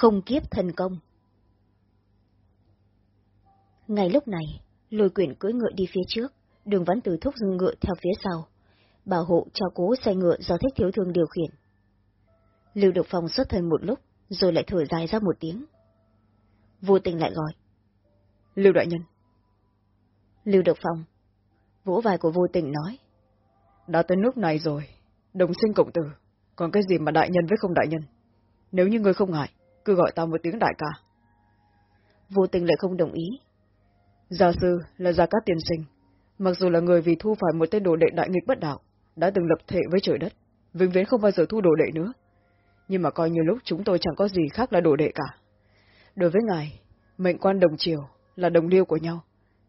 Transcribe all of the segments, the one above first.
Không kiếp thần công Ngay lúc này, lôi quyển cưỡi ngựa đi phía trước, đường văn từ thúc dừng ngựa theo phía sau, bảo hộ cho cố xe ngựa do thích thiếu thương điều khiển. Lưu Độc Phong xuất thân một lúc, rồi lại thở dài ra một tiếng. Vô tình lại gọi. Lưu Đại Nhân. Lưu Độc Phong. Vỗ vai của vô tình nói. Đã tới nước này rồi, đồng sinh cộng tử, còn cái gì mà đại nhân với không đại nhân? Nếu như ngươi không ngại, cứ gọi tao một tiếng đại ca. Vô tình lại không đồng ý. Gia sư là Gia Cát Tiên Sinh, mặc dù là người vì thu phải một tên đồ đệ đại nghịch bất đạo, đã từng lập thể với trời đất, vĩnh viễn không bao giờ thu đồ đệ nữa. Nhưng mà coi như lúc chúng tôi chẳng có gì khác là đồ đệ cả. Đối với ngài, mệnh quan đồng triều là đồng liêu của nhau,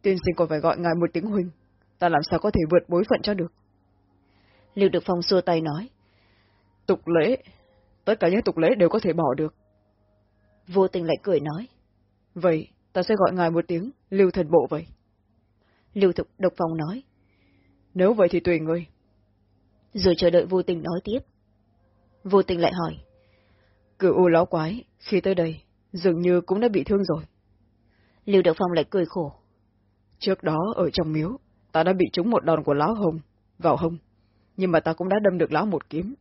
tiên sinh còn phải gọi ngài một tiếng huynh, ta làm sao có thể vượt bối phận cho được. Lưu Được Phong xua tay nói. Tục lễ, tất cả những tục lễ đều có thể bỏ được. Vô tình lại cười nói. Vậy, ta sẽ gọi ngài một tiếng, Lưu Thần Bộ vậy. Lưu Thục Độc Phong nói. Nếu vậy thì tùy ngươi. Rồi chờ đợi vô tình nói tiếp. Vô tình lại hỏi. Cựu u láo quái, khi tới đây, dường như cũng đã bị thương rồi. Lưu Độc Phong lại cười khổ. Trước đó, ở trong miếu, ta đã bị trúng một đòn của lão hồng, vào hông, nhưng mà ta cũng đã đâm được lão một kiếm.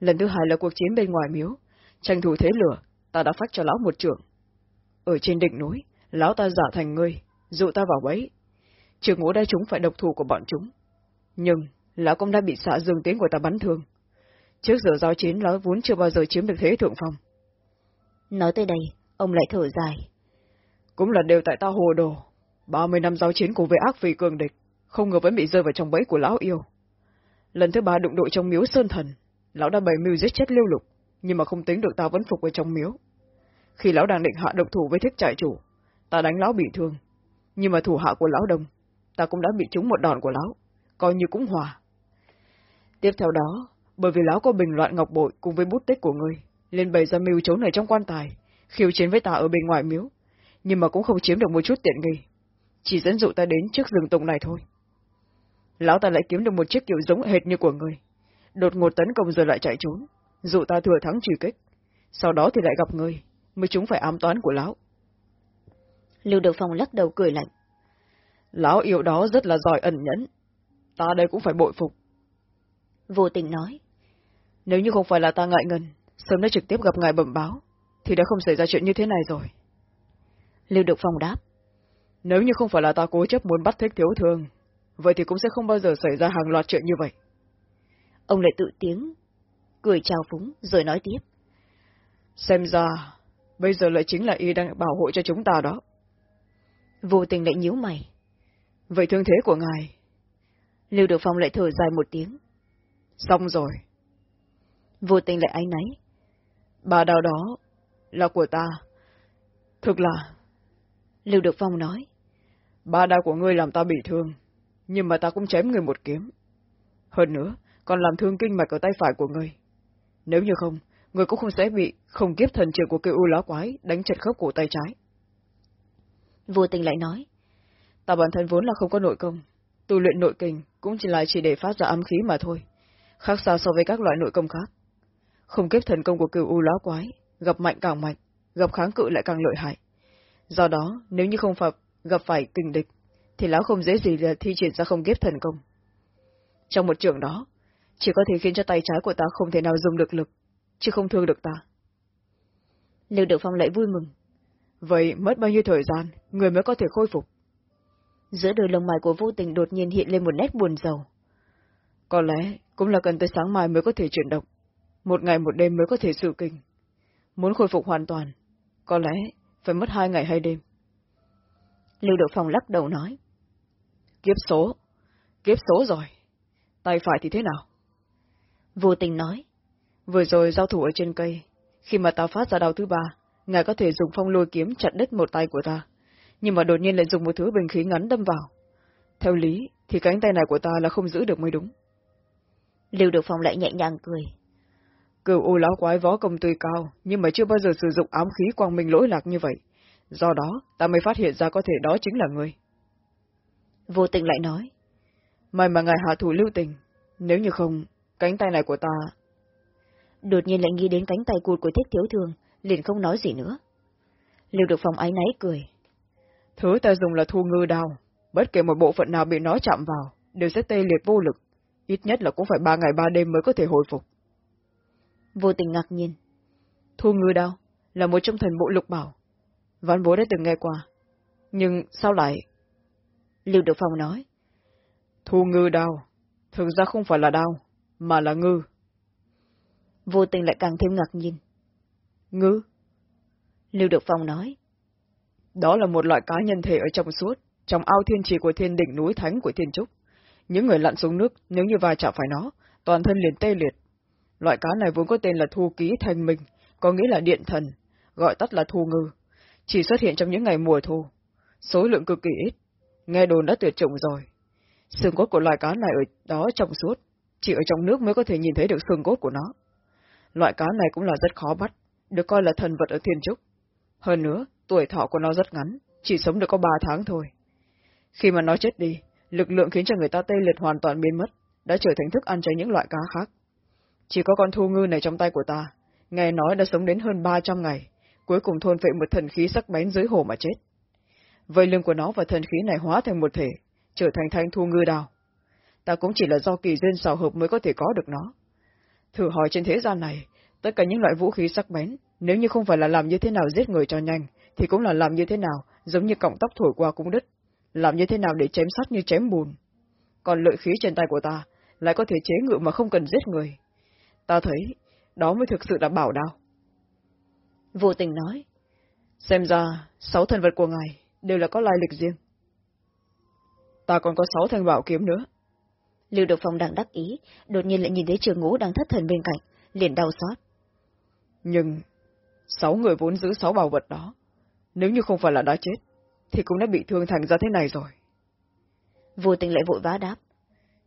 Lần thứ hai là cuộc chiến bên ngoài miếu, tranh thủ thế lửa, ta đã phát cho lão một trưởng. Ở trên đỉnh núi, lão ta giả thành ngươi, dụ ta vào bẫy. Trường ngũ đã chúng phải độc thủ của bọn chúng. Nhưng, lão cũng đã bị xạ dương tiến của ta bắn thương. Trước giờ giao chiến lão vốn chưa bao giờ chiếm được thế thượng phong. Nói tới đây, ông lại thở dài. Cũng là đều tại ta hồ đồ. Ba mươi năm giao chiến cùng với ác vì cường địch, không ngờ vẫn bị rơi vào trong bẫy của lão yêu. Lần thứ ba đụng đội trong miếu Sơn Thần, lão đã bày mưu giết chết lưu lục, nhưng mà không tính được ta vẫn phục ở trong miếu. Khi lão đang định hạ độc thủ với thiết trại chủ, ta đánh lão bị thương, nhưng mà thủ hạ của lão đông, ta cũng đã bị trúng một đòn của lão, coi như cũng hòa. Tiếp theo đó, bởi vì lão có bình loạn ngọc bội cùng với bút tích của ngươi, lên bày ra mưu trốn ở trong quan tài, khiêu chiến với ta ở bên ngoài miếu, nhưng mà cũng không chiếm được một chút tiện nghi, chỉ dẫn dụ ta đến trước rừng tùng này thôi. Lão ta lại kiếm được một chiếc kiểu giống hệt như của ngươi, đột ngột tấn công rồi lại chạy trốn, dụ ta thừa thắng truy kích, sau đó thì lại gặp ngươi, mới chúng phải ám toán của lão. Lưu Được Phong lắc đầu cười lạnh. Lão yêu đó rất là giỏi ẩn nhẫn, ta đây cũng phải bội phục. Vô tình nói. Nếu như không phải là ta ngại ngần, sớm đã trực tiếp gặp ngài bẩm báo, thì đã không xảy ra chuyện như thế này rồi. Lưu Được Phong đáp. Nếu như không phải là ta cố chấp muốn bắt thích thiếu thương, vậy thì cũng sẽ không bao giờ xảy ra hàng loạt chuyện như vậy. Ông lại tự tiếng, cười chào phúng, rồi nói tiếp. Xem ra, bây giờ lại chính là y đang bảo hộ cho chúng ta đó. Vô tình lại nhíu mày. Vậy thương thế của ngài? Lưu Được Phong lại thở dài một tiếng. Xong rồi. Vô tình lại áy náy. Bà đào đó là của ta. Thực là... Lưu Được Phong nói. Ba đao của ngươi làm ta bị thương, nhưng mà ta cũng chém người một kiếm. Hơn nữa, còn làm thương kinh mạch ở tay phải của ngươi. Nếu như không, người cũng không sẽ bị không kiếp thần trường của cựu u lá quái đánh chật khớp cổ tay trái. Vô tình lại nói. Ta bản thân vốn là không có nội công, tu luyện nội kinh cũng chỉ là chỉ để phát ra âm khí mà thôi, khác xa so với các loại nội công khác. Không kiếp thần công của cựu u lá quái, gặp mạnh càng mạnh, gặp kháng cự lại càng lợi hại. Do đó, nếu như không phải gặp phải kình địch, thì lão không dễ gì là thi triển ra không kiếp thần công. Trong một trường đó, chỉ có thể khiến cho tay trái của ta không thể nào dùng được lực, chứ không thương được ta. Lưu Được Phong lại vui mừng. Vậy mất bao nhiêu thời gian, người mới có thể khôi phục? Giữa đôi lông mày của vô tình đột nhiên hiện lên một nét buồn rầu. Có lẽ cũng là cần tới sáng mai mới có thể chuyển động, một ngày một đêm mới có thể sự kinh. Muốn khôi phục hoàn toàn, có lẽ phải mất hai ngày hai đêm. Lưu Độ Phong lắc đầu nói. Kiếp số, kiếp số rồi. Tay phải thì thế nào? Vô tình nói. Vừa rồi giao thủ ở trên cây, khi mà ta phát ra đau thứ ba, ngài có thể dùng phong lôi kiếm chặt đứt một tay của ta, nhưng mà đột nhiên lại dùng một thứ bình khí ngắn đâm vào. Theo lý, thì cánh tay này của ta là không giữ được mới đúng. Lưu Được Phong lại nhẹ nhàng cười. Cửu u lão quái võ công tuy cao, nhưng mà chưa bao giờ sử dụng ám khí quang minh lỗi lạc như vậy. Do đó, ta mới phát hiện ra có thể đó chính là người. Vô tình lại nói. May mà ngài hạ thủ lưu tình, nếu như không, cánh tay này của ta... Đột nhiên lại nghĩ đến cánh tay cụt của thích thiếu thường, liền không nói gì nữa. Lưu Được Phong áy náy cười. Thứ ta dùng là thu ngư đao, bất kể một bộ phận nào bị nó chạm vào, đều sẽ tê liệt vô lực, ít nhất là cũng phải ba ngày ba đêm mới có thể hồi phục. Vô tình ngạc nhiên. Thu ngư đao là một trong thần bộ lục bảo. Ván bố đã từng nghe qua. Nhưng sao lại... Lưu Được Phong nói. Thu ngư đao, thực ra không phải là đao, mà là ngư. Vô tình lại càng thêm ngạc nhiên. Ngư? Lưu Được Phong nói. Đó là một loại cá nhân thể ở trong suốt, trong ao thiên trì của thiên đỉnh núi thánh của thiên trúc. Những người lặn xuống nước, nếu như va chạm phải nó, toàn thân liền tê liệt. Loại cá này vốn có tên là thu ký thành minh, có nghĩa là điện thần, gọi tắt là thu ngư. Chỉ xuất hiện trong những ngày mùa thu. Số lượng cực kỳ ít, nghe đồn đã tuyệt chủng rồi. Xương cốt của loài cá này ở đó trong suốt, chỉ ở trong nước mới có thể nhìn thấy được xương cốt của nó. Loại cá này cũng là rất khó bắt, được coi là thần vật ở thiên trúc. Hơn nữa, tuổi thọ của nó rất ngắn, chỉ sống được có ba tháng thôi. Khi mà nó chết đi, lực lượng khiến cho người ta tê liệt hoàn toàn biến mất, đã trở thành thức ăn cho những loại cá khác. Chỉ có con thu ngư này trong tay của ta, nghe nói đã sống đến hơn ba trăm ngày, cuối cùng thôn phệ một thần khí sắc bén dưới hồ mà chết. Vây lưng của nó và thần khí này hóa thành một thể, trở thành thanh thu ngư đào. Ta cũng chỉ là do kỳ duyên xào hợp mới có thể có được nó. Thử hỏi trên thế gian này, tất cả những loại vũ khí sắc bén, nếu như không phải là làm như thế nào giết người cho nhanh, thì cũng là làm như thế nào, giống như cọng tóc thổi qua cũng đứt. Làm như thế nào để chém sắt như chém bùn. Còn lợi khí trên tay của ta, lại có thể chế ngự mà không cần giết người. Ta thấy, đó mới thực sự là bảo đao. Vô tình nói. Xem ra, sáu thần vật của ngài đều là có lai lịch riêng. Ta còn có sáu thanh bảo kiếm nữa. Lưu Độc Phong đang đắc ý, đột nhiên lại nhìn thấy trường ngũ đang thất thần bên cạnh, liền đau xót. Nhưng, sáu người vốn giữ sáu bảo vật đó, nếu như không phải là đã chết, thì cũng đã bị thương thành ra thế này rồi. Vô tình lại vội vã đáp.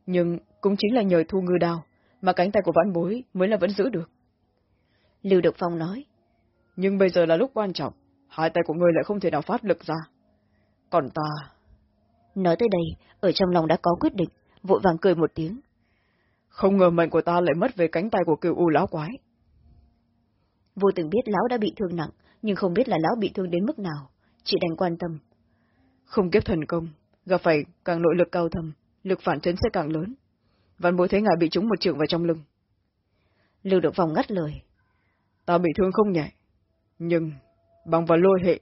Nhưng cũng chính là nhờ thu ngư đao, mà cánh tay của vãn bối mới là vẫn giữ được. Lưu Độc Phong nói. Nhưng bây giờ là lúc quan trọng, hai tay của người lại không thể nào phát lực ra. Còn ta... Nói tới đây, ở trong lòng đã có quyết định, vội vàng cười một tiếng. Không ngờ mệnh của ta lại mất về cánh tay của cựu u lão quái. Vô tình biết lão đã bị thương nặng, nhưng không biết là lão bị thương đến mức nào, chỉ đành quan tâm. Không kiếp thần công, gặp phải càng nội lực cao thầm, lực phản chấn sẽ càng lớn. Văn bối thấy ngài bị trúng một trường vào trong lưng. Lưu Động Vòng ngắt lời. Ta bị thương không nhẹ, nhưng bằng vào lôi hệ,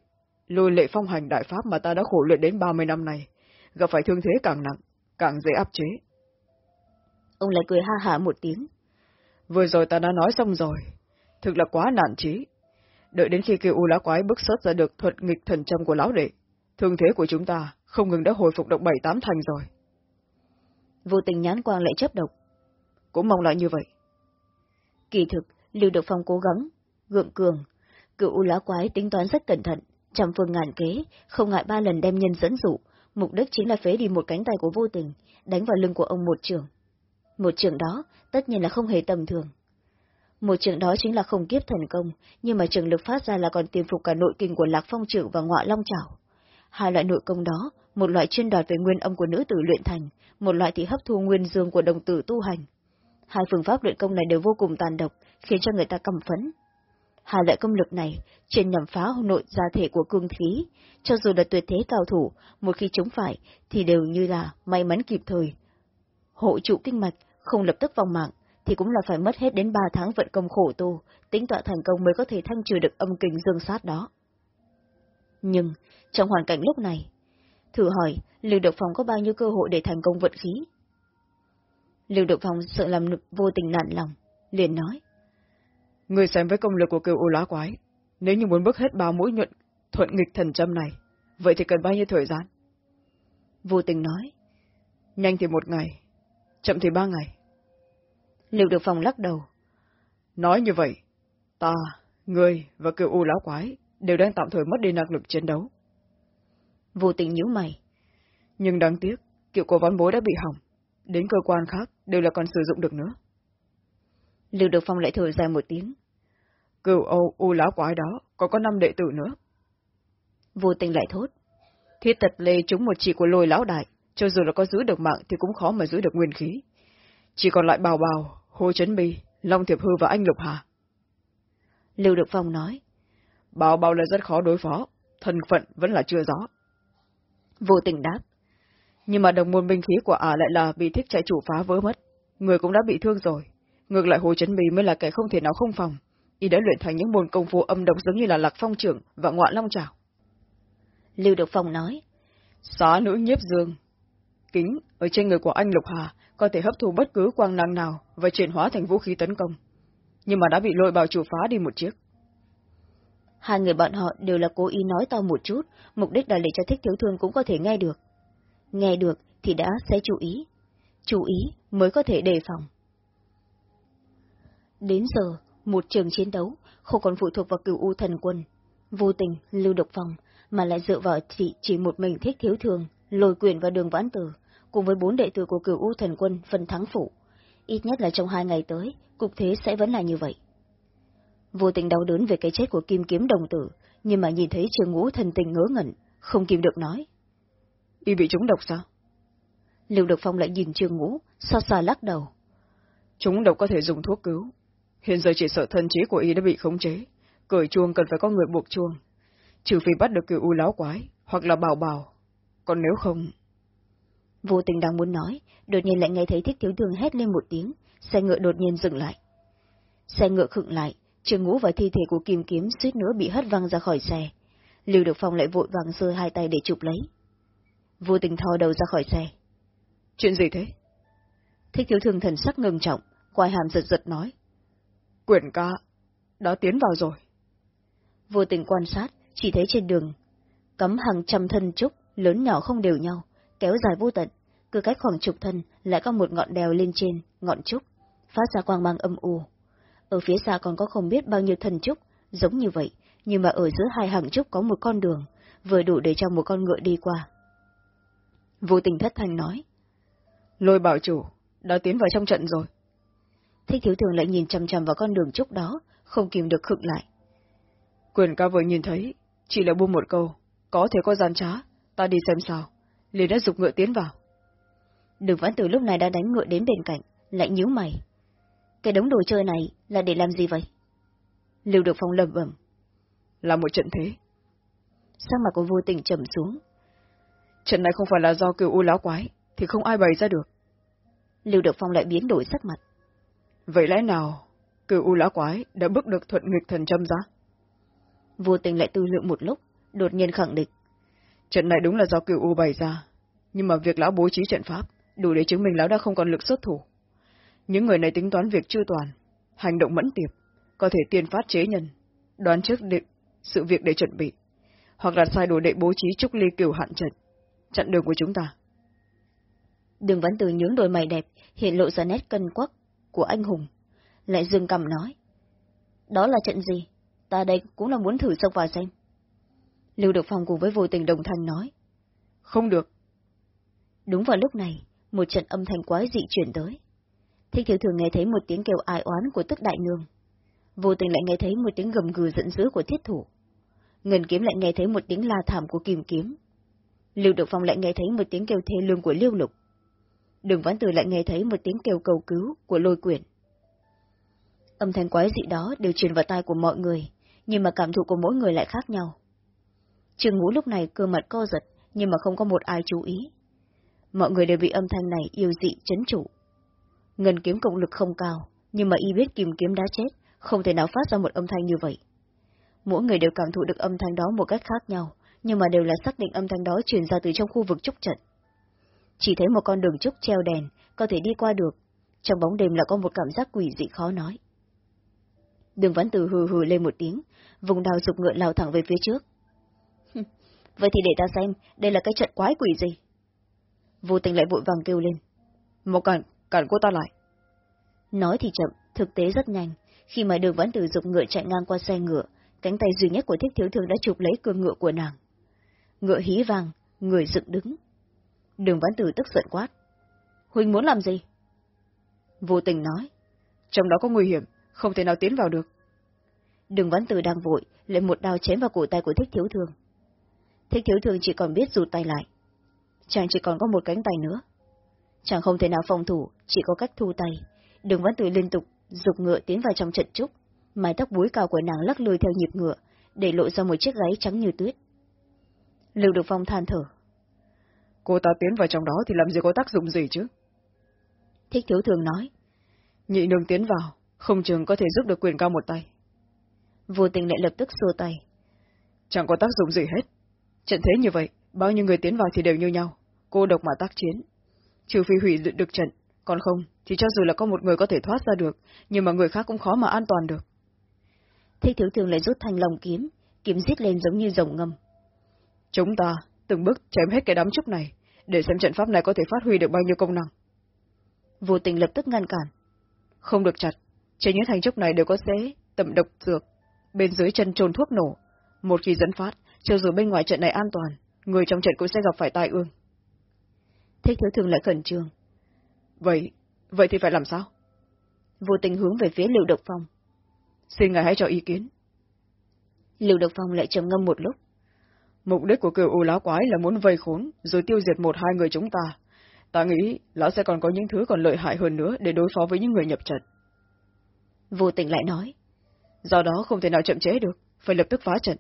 lôi lệ phong hành đại pháp mà ta đã khổ luyện đến ba mươi năm này, gặp phải thương thế càng nặng, càng dễ áp chế. Ông lại cười ha hả một tiếng. Vừa rồi ta đã nói xong rồi, thực là quá nản trí. Đợi đến khi kêu u lá quái bức xuất ra được thuật nghịch thần châm của lão đệ, thương thế của chúng ta không ngừng đã hồi phục động bảy tám thành rồi. Vô tình nhán quang lại chấp độc. Cũng mong lại như vậy. Kỳ thực, Lưu Được Phong cố gắng, gượng cường. Cựu u lá quái tính toán rất cẩn thận, trăm phương ngàn kế, không ngại ba lần đem nhân dẫn dụ, mục đích chính là phế đi một cánh tay của vô tình, đánh vào lưng của ông một trường. Một trường đó, tất nhiên là không hề tầm thường. Một trường đó chính là không kiếp thần công, nhưng mà trường lực phát ra là còn tiềm phục cả nội kinh của Lạc Phong trưởng và ngọa Long chảo. Hai loại nội công đó, một loại chuyên đoạt về nguyên âm của nữ tử luyện thành, một loại thì hấp thu nguyên dương của đồng tử tu hành. Hai phương pháp luyện công này đều vô cùng tàn độc, khiến cho người ta căm phấn. Hai loại công lực này, trên nhằm phá nội gia thể của cương khí, cho dù là tuyệt thế cao thủ, một khi chúng phải, thì đều như là may mắn kịp thời. Hộ trụ kinh mạch, không lập tức vòng mạng, thì cũng là phải mất hết đến ba tháng vận công khổ tu, tính tọa thành công mới có thể thanh trừ được âm kình dương sát đó. Nhưng, trong hoàn cảnh lúc này, thử hỏi, Lưu Độc Phong có bao nhiêu cơ hội để thành công vận khí? Lưu Độc Phong sợ làm vô tình nản lòng, liền nói. Người xem với công lực của cựu u lá quái, nếu như muốn bước hết ba mũi nhuận thuận nghịch thần châm này, vậy thì cần bao nhiêu thời gian? Vô tình nói. Nhanh thì một ngày, chậm thì ba ngày. Lưu Được Phong lắc đầu. Nói như vậy, ta, người và cựu u lão quái đều đang tạm thời mất đi năng lực chiến đấu. Vô tình nhíu mày. Nhưng đáng tiếc, kiệu của ván bối đã bị hỏng, đến cơ quan khác đều là còn sử dụng được nữa. Lưu Được Phong lại thở dài một tiếng. Cựu Âu U lão quái đó, còn có năm đệ tử nữa. Vô tình lại thốt. Thiết tật lê chúng một chỉ của lôi lão đại, cho dù là có giữ được mạng thì cũng khó mà giữ được nguyên khí. Chỉ còn lại bào bào, Hồ Trấn Bì, Long Thiệp Hư và anh Lục Hà. Lưu Được Phong nói. Bảo bảo là rất khó đối phó, thân phận vẫn là chưa rõ. Vô tình đáp. Nhưng mà đồng môn binh khí của ả lại là bị thích chạy chủ phá vỡ mất. Người cũng đã bị thương rồi. Ngược lại Hồ Chấn Bì mới là kẻ không thể nào không phòng. Y đã luyện thành những môn công phu âm độc giống như là lạc phong trưởng và ngoạn long trào. Lưu Độc Phong nói. Xá nữ nhiếp dương. Kính ở trên người của anh Lục Hà có thể hấp thu bất cứ quang năng nào và chuyển hóa thành vũ khí tấn công. Nhưng mà đã bị lôi bào chủ phá đi một chiếc. Hai người bọn họ đều là cố ý nói to một chút, mục đích là để cho thích thiếu thương cũng có thể nghe được. Nghe được thì đã sẽ chú ý. Chú ý mới có thể đề phòng. Đến giờ, một trường chiến đấu không còn phụ thuộc vào cửu u thần quân. Vô tình, lưu độc phòng, mà lại dựa vào chỉ, chỉ một mình thích thiếu thường, lôi quyền và đường vãn tử, cùng với bốn đệ tử của cửu u thần quân phân thắng phụ. Ít nhất là trong hai ngày tới, cục thế sẽ vẫn là như vậy. Vô tình đau đớn về cái chết của kim kiếm đồng tử, nhưng mà nhìn thấy trường ngũ thần tình ngớ ngẩn, không kìm được nói. Y bị trúng độc sao? Lưu Độc Phong lại nhìn trường ngũ, so xa lắc đầu. Chúng độc có thể dùng thuốc cứu. Hiện giờ chỉ sợ thân trí của y đã bị khống chế. Cởi chuông cần phải có người buộc chuông. Trừ phi bắt được cựu u láo quái, hoặc là bảo bảo. Còn nếu không... Vô tình đang muốn nói, đột nhiên lại nghe thấy thích thiếu thương hét lên một tiếng, xe ngựa đột nhiên dừng lại. Xe ngựa khựng lại, trường ngũ và thi thể của kim kiếm suýt nữa bị hất văng ra khỏi xe. Lưu Được Phong lại vội vàng giơ hai tay để chụp lấy. Vô tình thò đầu ra khỏi xe. Chuyện gì thế? Thích thiếu thương thần sắc ngừng trọng, quai hàm giật giật nói. Quyển ca, đã tiến vào rồi. Vô tình quan sát, chỉ thấy trên đường, cắm hàng trăm thân trúc, lớn nhỏ không đều nhau, kéo dài vô tận, cứ cách khoảng chục thân lại có một ngọn đèo lên trên, ngọn trúc, phát ra quang mang âm u. Ở phía xa còn có không biết bao nhiêu thân trúc, giống như vậy, nhưng mà ở giữa hai hàng trúc có một con đường, vừa đủ để cho một con ngựa đi qua. Vô tình thất thanh nói. Lôi bảo chủ, đã tiến vào trong trận rồi. Thích thiếu thường lại nhìn chằm chằm vào con đường trúc đó, không kìm được khựng lại. Quyền ca vừa nhìn thấy, chỉ là buông một câu, có thể có gian trá, ta đi xem sao. liền đã dục ngựa tiến vào. Đường vãn tử lúc này đã đánh ngựa đến bên cạnh, lại nhíu mày. Cái đống đồ chơi này là để làm gì vậy? Lưu được phong lầm bẩm. Là một trận thế. Sắc mặt của vô tình trầm xuống. Trận này không phải là do cựu u láo quái, thì không ai bày ra được. Lưu được phong lại biến đổi sắc mặt. Vậy lẽ nào, cựu u láo quái đã bước được thuận nghịch thần châm ra? Vô tình lại tư lượng một lúc, đột nhiên khẳng định. Trận này đúng là do cựu u bày ra, nhưng mà việc lão bố trí trận pháp, đủ để chứng minh lão đã không còn lực xuất thủ. Những người này tính toán việc chưa toàn, hành động mẫn tiệp, có thể tiên phát chế nhân, đoán trước định sự việc để chuẩn bị, hoặc là sai đồ đệ bố trí trúc ly cửu hạn trận, chặn đường của chúng ta. Đường Văn Từ nhướng đôi mày đẹp, hiện lộ ra nét cân quắc của anh hùng. Lại dương cầm nói. Đó là trận gì? Ta đây cũng là muốn thử xông vào xem. Lưu Được Phong cùng với vô tình đồng thanh nói. Không được. Đúng vào lúc này, một trận âm thanh quái dị chuyển tới. Thích thiếu thường nghe thấy một tiếng kêu ai oán của tức đại nương. Vô tình lại nghe thấy một tiếng gầm gừ giận dữ của thiết thủ. Ngân kiếm lại nghe thấy một tiếng la thảm của kìm kiếm. Lưu Được Phong lại nghe thấy một tiếng kêu thê lương của Lưu Lục. Đường Vãn Từ lại nghe thấy một tiếng kêu cầu cứu của lôi quyển. Âm thanh quái dị đó đều truyền vào tai của mọi người, nhưng mà cảm thụ của mỗi người lại khác nhau. Trường ngũ lúc này cơ mặt co giật, nhưng mà không có một ai chú ý. Mọi người đều bị âm thanh này yêu dị chấn trụ. Ngân kiếm cộng lực không cao, nhưng mà y biết kìm kiếm đã chết, không thể nào phát ra một âm thanh như vậy. Mỗi người đều cảm thụ được âm thanh đó một cách khác nhau, nhưng mà đều là xác định âm thanh đó truyền ra từ trong khu vực trúc trận. Chỉ thấy một con đường trúc treo đèn, có thể đi qua được. Trong bóng đêm là có một cảm giác quỷ dị khó nói. Đường Văn Từ hừ hừ lên một tiếng, vùng đào dục ngựa lao thẳng về phía trước. Vậy thì để ta xem, đây là cái trận quái quỷ gì? Vô tình lại vội vàng kêu lên. Một cản, cản cô ta lại. Nói thì chậm, thực tế rất nhanh. Khi mà đường Văn Từ dục ngựa chạy ngang qua xe ngựa, cánh tay duy nhất của thiết thiếu thương đã chụp lấy cương ngựa của nàng. Ngựa hí vàng, người dựng đứng. Đường Văn Tử tức giận quát. Huynh muốn làm gì? Vô tình nói. Trong đó có nguy hiểm, không thể nào tiến vào được. Đường Văn Tử đang vội, lại một đao chém vào cổ tay của thích thiếu thương. Thích thiếu thương chỉ còn biết rụt tay lại. Chàng chỉ còn có một cánh tay nữa. Chàng không thể nào phòng thủ, chỉ có cách thu tay. Đường Văn Tử liên tục dục ngựa tiến vào trong trận trúc, mái tóc búi cao của nàng lắc lư theo nhịp ngựa, để lộ ra một chiếc gáy trắng như tuyết. Lưu Được Phong than thở. Cô ta tiến vào trong đó thì làm gì có tác dụng gì chứ? Thích thiếu thường nói. Nhị nương tiến vào, không chừng có thể giúp được quyền cao một tay. Vô tình lại lập tức xua tay. Chẳng có tác dụng gì hết. Trận thế như vậy, bao nhiêu người tiến vào thì đều như nhau, cô độc mà tác chiến. Trừ phi hủy được trận, còn không, thì cho dù là có một người có thể thoát ra được, nhưng mà người khác cũng khó mà an toàn được. Thích thiếu thường lại rút thanh lòng kiếm, kiếm giết lên giống như rồng ngâm. Chúng ta, từng bước chém hết cái đám trúc này, để xem trận pháp này có thể phát huy được bao nhiêu công năng. Vô tình lập tức ngăn cản. Không được chặt, trên những thành trúc này đều có xế, tẩm độc dược, bên dưới chân trồn thuốc nổ. Một khi dẫn phát, cho dù bên ngoài trận này an toàn, người trong trận cũng sẽ gặp phải tai ương. Thích thiếu thường lại khẩn trương. Vậy, vậy thì phải làm sao? Vô tình hướng về phía Lưu Độc Phong. Xin ngài hãy cho ý kiến. Lưu Độc Phong lại trầm ngâm một lúc. Mục đích của cựu u lão quái là muốn vây khốn, rồi tiêu diệt một hai người chúng ta. Ta nghĩ, lão sẽ còn có những thứ còn lợi hại hơn nữa để đối phó với những người nhập trận. Vô tình lại nói. Do đó không thể nào chậm chế được, phải lập tức phá trận.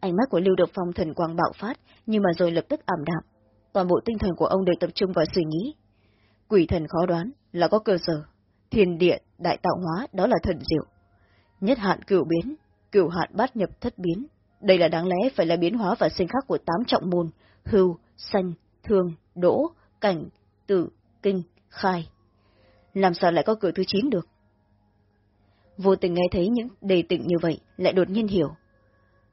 Ánh mắt của Lưu Độc Phong thần quang bạo phát, nhưng mà rồi lập tức ảm đạm. Toàn bộ tinh thần của ông đều tập trung vào suy nghĩ. Quỷ thần khó đoán là có cơ sở, thiên địa, đại tạo hóa đó là thần diệu. Nhất hạn cửu biến, cửu hạn bát nhập thất biến. Đây là đáng lẽ phải là biến hóa và sinh khắc của tám trọng môn, hưu, sanh, thương, đỗ, cảnh, tử, kinh, khai. Làm sao lại có cửa thứ chín được? Vô tình nghe thấy những đề tịnh như vậy, lại đột nhiên hiểu.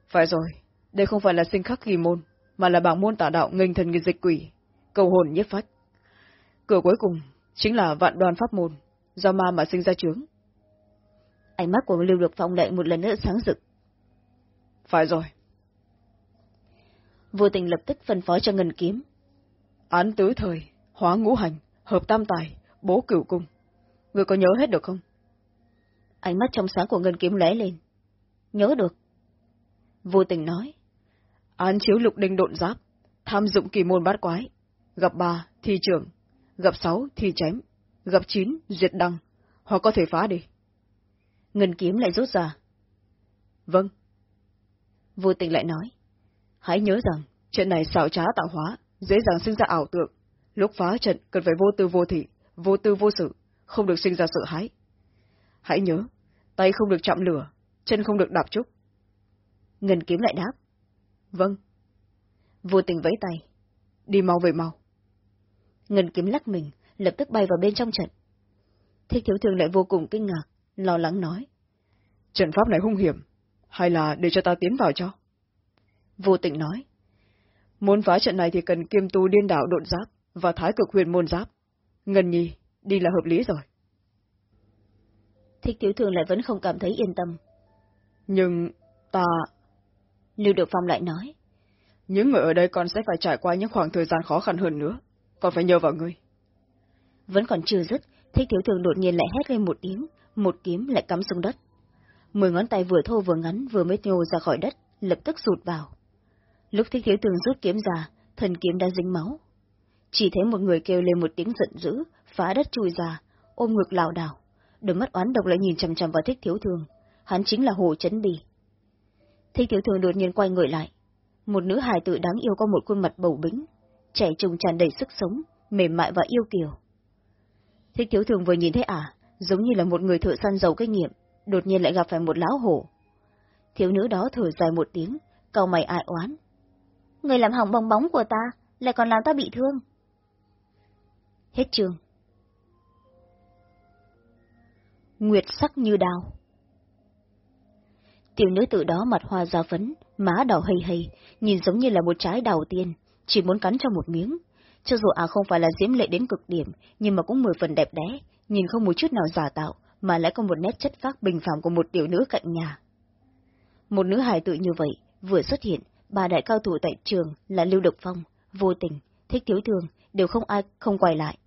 Phải rồi, đây không phải là sinh khắc kỳ môn, mà là bảng môn tả đạo nghênh thần nghịch dịch quỷ, cầu hồn nhất phách. Cửa cuối cùng chính là vạn đoàn pháp môn, do ma mà sinh ra trướng. Ánh mắt của Lưu Được Phong lại một lần nữa sáng rực. Phải rồi. Vô tình lập tức phân phó cho ngân kiếm. Án tứ thời, hóa ngũ hành, hợp tam tài, bố cửu cung. Người có nhớ hết được không? Ánh mắt trong sáng của ngân kiếm lóe lên. Nhớ được. Vô tình nói. Án chiếu lục đinh độn giáp, tham dụng kỳ môn bát quái. Gặp ba, thi trưởng. Gặp sáu, thi chém. Gặp chín, diệt đăng. Hoặc có thể phá đi. Ngân kiếm lại rút ra. Vâng. Vô tình lại nói. Hãy nhớ rằng, trận này xảo trá tạo hóa, dễ dàng sinh ra ảo tượng. Lúc phá trận cần phải vô tư vô thị, vô tư vô sự, không được sinh ra sợ hãi. Hãy nhớ, tay không được chạm lửa, chân không được đạp trúc. Ngân kiếm lại đáp. Vâng. Vô tình vẫy tay. Đi mau về mau. Ngân kiếm lắc mình, lập tức bay vào bên trong trận. Thích thiếu thường lại vô cùng kinh ngạc, lo lắng nói. Trận pháp này hung hiểm, hay là để cho ta tiến vào cho? Vô tình nói. Muốn phá trận này thì cần kiêm tu điên đảo độn giáp và thái cực huyền môn giáp. Ngân nhi, đi là hợp lý rồi. Thích thiếu thường lại vẫn không cảm thấy yên tâm. Nhưng, ta... Lưu Được Phong lại nói. Những người ở đây còn sẽ phải trải qua những khoảng thời gian khó khăn hơn nữa. Còn phải nhờ vào ngươi. Vẫn còn chưa dứt, thích thiếu thường đột nhiên lại hét lên một tiếng, một kiếm lại cắm xuống đất. Mười ngón tay vừa thô vừa ngắn vừa mới nhô ra khỏi đất, lập tức rụt vào. Lúc thích thiếu thường rút kiếm ra, thần kiếm đã dính máu. Chỉ thấy một người kêu lên một tiếng giận dữ, phá đất chui ra, ôm ngực lảo đảo. Đôi mắt oán độc lại nhìn chằm chằm vào thích thiếu thường. Hắn chính là Hồ Chấn Bì. Thích thiếu thường đột nhiên quay người lại. Một nữ hài tử đáng yêu có một khuôn mặt bầu bính, trẻ trung tràn đầy sức sống, mềm mại và yêu kiều. Thích thiếu thường vừa nhìn thấy ả, à, giống như là một người thợ săn giàu kinh nghiệm, đột nhiên lại gặp phải một lão hổ. Thiếu nữ đó thở dài một tiếng, cầu mày ai oán. Người làm hỏng bong bóng của ta, lại còn làm ta bị thương. Hết trường. Nguyệt sắc như đào. Tiểu nữ tử đó mặt hoa da phấn, má đỏ hây hây, nhìn giống như là một trái đào tiên, chỉ muốn cắn cho một miếng. Cho dù à không phải là diễm lệ đến cực điểm, nhưng mà cũng mười phần đẹp đẽ, nhìn không một chút nào giả tạo, mà lại có một nét chất phác bình phàm của một tiểu nữ cạnh nhà. Một nữ hài tự như vậy, vừa xuất hiện, ba đại cao thủ tại trường là Lưu Độc Phong, Vô Tình, Thích Thiếu Thương, đều không ai không quay lại.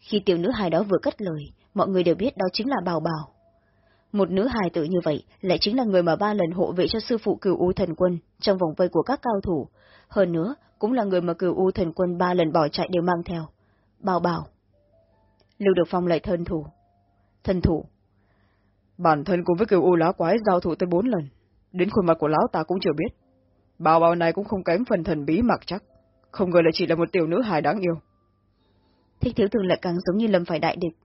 Khi tiểu nữ hài đó vừa cất lời, mọi người đều biết đó chính là Bào Bào. Một nữ hài tử như vậy lại chính là người mà ba lần hộ vệ cho sư phụ cửu U thần quân trong vòng vây của các cao thủ. Hơn nữa, cũng là người mà cửu U thần quân ba lần bỏ chạy đều mang theo. Bào Bào. Lưu Độc Phong lại thân thủ. Thân thủ. Bản thân cùng với cửu U lá quái giao thủ tới bốn lần. đến khuôn mặt của lão ta cũng chưa biết. Bảo bảo này cũng không kém phần thần bí mặc chắc, không ngờ lại chỉ là một tiểu nữ hài đáng yêu. Thích thiếu thường lại càng giống như lâm phải đại địch.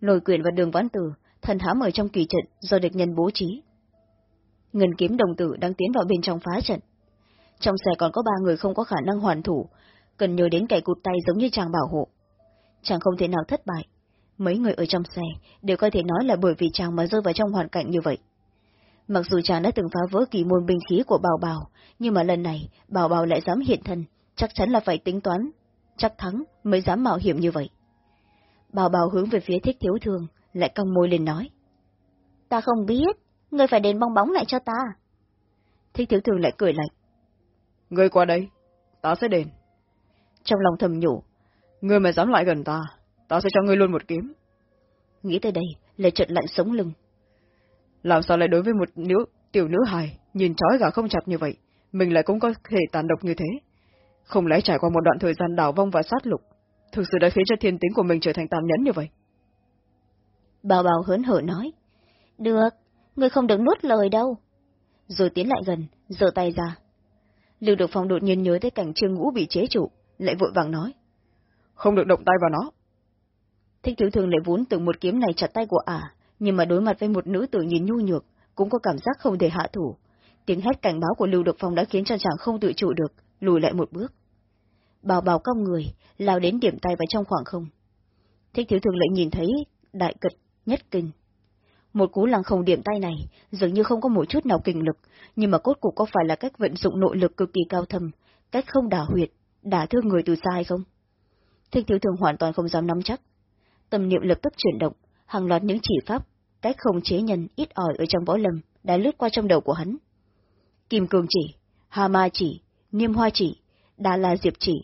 Lôi quyền và đường vãn tử, thần hám ở trong kỳ trận do địch nhân bố trí. Ngân kiếm đồng tử đang tiến vào bên trong phá trận. Trong xe còn có ba người không có khả năng hoàn thủ, cần nhờ đến kẻ cụt tay giống như chàng bảo hộ. Chàng không thể nào thất bại. Mấy người ở trong xe đều có thể nói là bởi vì chàng mà rơi vào trong hoàn cảnh như vậy. Mặc dù chàng đã từng phá vỡ kỳ môn binh khí của Bảo Bảo, nhưng mà lần này Bảo Bảo lại dám hiện thân, chắc chắn là phải tính toán, chắc thắng mới dám mạo hiểm như vậy. Bảo Bảo hướng về phía thích thiếu thương, lại cong môi lên nói. Ta không biết, người phải đến bong bóng lại cho ta. Thích thiếu thương lại cười lạnh. Ngươi qua đây, ta sẽ đền. Trong lòng thầm nhủ. Ngươi mà dám lại gần ta, ta sẽ cho ngươi luôn một kiếm. Nghĩ tới đây, lại trận lạnh sống lưng. Làm sao lại đối với một nữ, tiểu nữ hài, nhìn trói gà không chặt như vậy, mình lại cũng có thể tàn độc như thế? Không lẽ trải qua một đoạn thời gian đảo vong và sát lục, thực sự đã khiến cho thiên tính của mình trở thành tàn nhẫn như vậy? Bảo bảo hớn hở nói. Được, người không được nuốt lời đâu. Rồi tiến lại gần, giơ tay ra. Lưu Được Phong đột nhiên nhớ tới cảnh trương ngũ bị chế trụ, lại vội vàng nói. Không được động tay vào nó. Thích thiếu thường lại vốn tưởng một kiếm này chặt tay của ả, nhưng mà đối mặt với một nữ tử nhìn nhu nhược, cũng có cảm giác không thể hạ thủ. Tiếng hét cảnh báo của Lưu Độc Phong đã khiến cho chàng không tự chủ được, lùi lại một bước. Bào bào cong người, lao đến điểm tay vào trong khoảng không. Thích thiếu thường lại nhìn thấy đại cực nhất kinh. Một cú lăng không điểm tay này, dường như không có một chút nào kinh lực, nhưng mà cốt cục có phải là cách vận dụng nội lực cực kỳ cao thâm, cách không đả huyệt, đả thương người từ xa hay không? Thích thiếu thường hoàn toàn không dám nắm chắc. Tâm niệm lập tức chuyển động, hàng loạt những chỉ pháp, cách không chế nhân ít ỏi ở trong võ lâm đã lướt qua trong đầu của hắn. Kim cương chỉ, hà ma chỉ, niêm hoa chỉ, đà la diệp chỉ,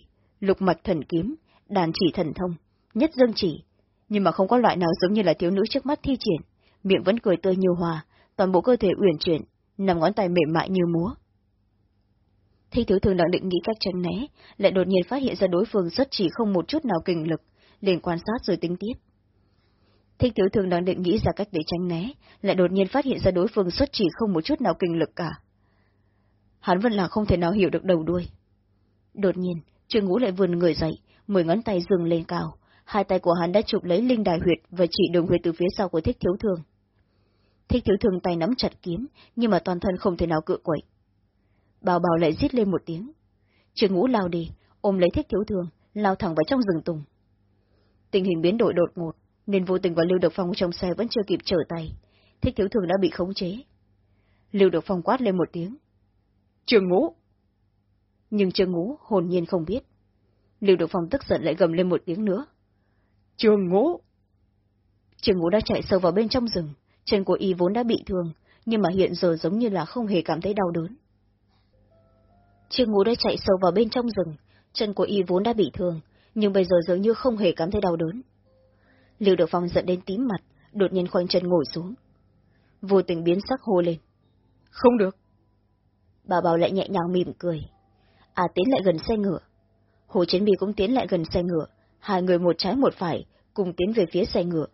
lục mạch thần kiếm, đàn chỉ thần thông, nhất dương chỉ, nhưng mà không có loại nào giống như là thiếu nữ trước mắt thi triển, miệng vẫn cười tươi như hòa, toàn bộ cơ thể uyển chuyển, nằm ngón tay mềm mại như múa. Thi thiếu thường đang định nghĩ cách tránh né, lại đột nhiên phát hiện ra đối phương rất chỉ không một chút nào kinh lực, liền quan sát rồi tính tiếp. Thích thiếu thường đang định nghĩ ra cách để tránh né, lại đột nhiên phát hiện ra đối phương xuất chỉ không một chút nào kinh lực cả. Hắn vẫn là không thể nào hiểu được đầu đuôi. Đột nhiên, trường Ngũ lại vươn người dậy, mười ngón tay dừng lên cao, hai tay của hắn đã chụp lấy linh đài huyệt và chỉ đường huyệt từ phía sau của thích thiếu thường. Thích thiếu thường tay nắm chặt kiếm, nhưng mà toàn thân không thể nào cự quậy. Bào bào lại rít lên một tiếng. Trường Ngũ lao đi, ôm lấy thích thiếu thường, lao thẳng vào trong rừng tùng. Tình hình biến đổi đột ngột, nên vô tình và Lưu Độc Phong trong xe vẫn chưa kịp trở tay. Thích thiếu thường đã bị khống chế. Lưu Độc Phong quát lên một tiếng. Trường ngũ! Nhưng trường ngũ hồn nhiên không biết. Lưu Độc Phong tức giận lại gầm lên một tiếng nữa. Trường ngũ! Trường ngũ đã chạy sâu vào bên trong rừng, chân của y vốn đã bị thương, nhưng mà hiện giờ giống như là không hề cảm thấy đau đớn. Trường ngũ đã chạy sâu vào bên trong rừng, chân của y vốn đã bị thương, nhưng bây giờ dường như không hề cảm thấy đau đớn. Lưu Được Phong giận đến tím mặt, đột nhiên khoanh chân ngồi xuống. Vô tình biến sắc hô lên. Không được. Bà bảo lại nhẹ nhàng mỉm cười. À tiến lại gần xe ngựa. Hồ Chiến Bì cũng tiến lại gần xe ngựa, hai người một trái một phải, cùng tiến về phía xe ngựa.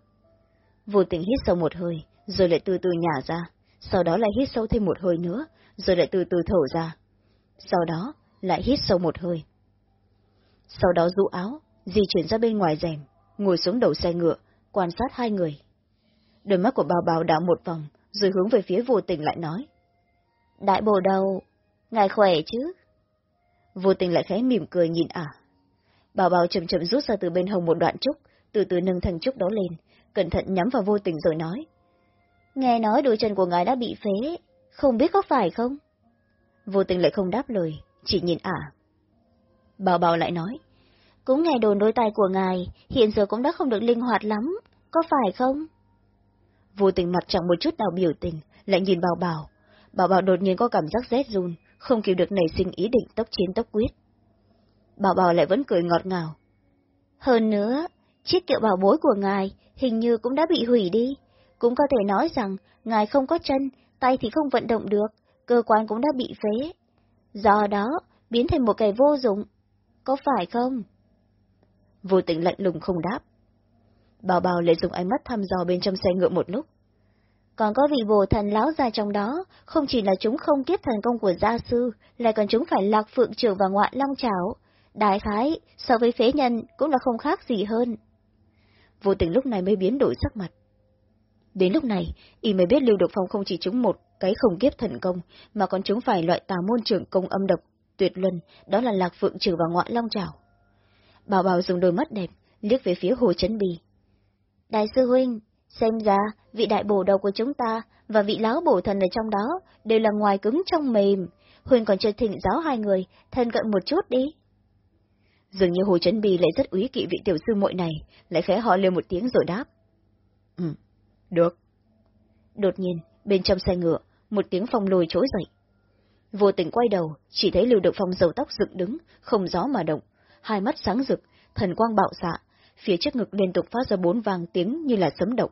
Vô tình hít sâu một hơi, rồi lại từ từ nhả ra, sau đó lại hít sâu thêm một hơi nữa, rồi lại từ từ thở ra. Sau đó, lại hít sâu một hơi. Sau đó rũ áo, di chuyển ra bên ngoài rèm, ngồi xuống đầu xe ngựa, quan sát hai người. Đôi mắt của bào bào đảo một vòng, rồi hướng về phía vô tình lại nói. Đại bồ đầu, ngài khỏe chứ? Vô tình lại khẽ mỉm cười nhìn ả. À. Bảo bảo chậm chậm rút ra từ bên hông một đoạn trúc, từ từ nâng thành trúc đó lên, cẩn thận nhắm vào vô tình rồi nói. Nghe nói đôi chân của ngài đã bị phế, không biết có phải không? Vô tình lại không đáp lời, chỉ nhìn ả. À. Bảo bảo lại nói. Cũng nghe đồn đôi tay của ngài, hiện giờ cũng đã không được linh hoạt lắm, có phải không? Vô tình mặt chẳng một chút nào biểu tình, lại nhìn bảo bảo. Bảo bảo đột nhiên có cảm giác rét run, không kịp được nảy sinh ý định tốc chiến tốc quyết. Bảo bảo lại vẫn cười ngọt ngào. Hơn nữa, chiếc kiệu bảo bối của ngài hình như cũng đã bị hủy đi. Cũng có thể nói rằng, ngài không có chân, tay thì không vận động được, cơ quan cũng đã bị phế. Do đó, biến thành một kẻ vô dụng. Có phải không? Vô tình lạnh lùng không đáp. Bảo bảo lại dùng ánh mắt thăm dò bên trong xe ngựa một lúc. còn có vị bồ thần láo già trong đó, không chỉ là chúng không kiếp thần công của gia sư, lại còn chúng phải lạc phượng trưởng và ngoại long chảo. Đại khái, so với phế nhân cũng là không khác gì hơn. Vô tình lúc này mới biến đổi sắc mặt. Đến lúc này, y mới biết Lưu Độc Phong không chỉ trúng một cái không kiếp thần công, mà còn chúng phải loại tà môn trưởng công âm độc, tuyệt luân, đó là lạc phượng trừ và ngoại long trảo. Bảo bảo dùng đôi mắt đẹp, liếc về phía Hồ Chấn Bì. Đại sư huynh, xem ra, vị đại bổ đầu của chúng ta và vị láo bổ thần ở trong đó đều là ngoài cứng trong mềm. Huynh còn chưa thỉnh giáo hai người, thân cận một chút đi. Dường như Hồ Chấn Bì lại rất úy kỵ vị tiểu sư muội này, lại khẽ họ lên một tiếng rồi đáp. Ừ, được. Đột nhiên, bên trong xe ngựa, một tiếng phong lùi trỗi dậy. Vô tình quay đầu, chỉ thấy Lưu Được Phong dầu tóc dựng đứng, không gió mà động, hai mắt sáng rực, thần quang bạo xạ, phía trước ngực liên tục phát ra bốn vàng tiếng như là sấm động.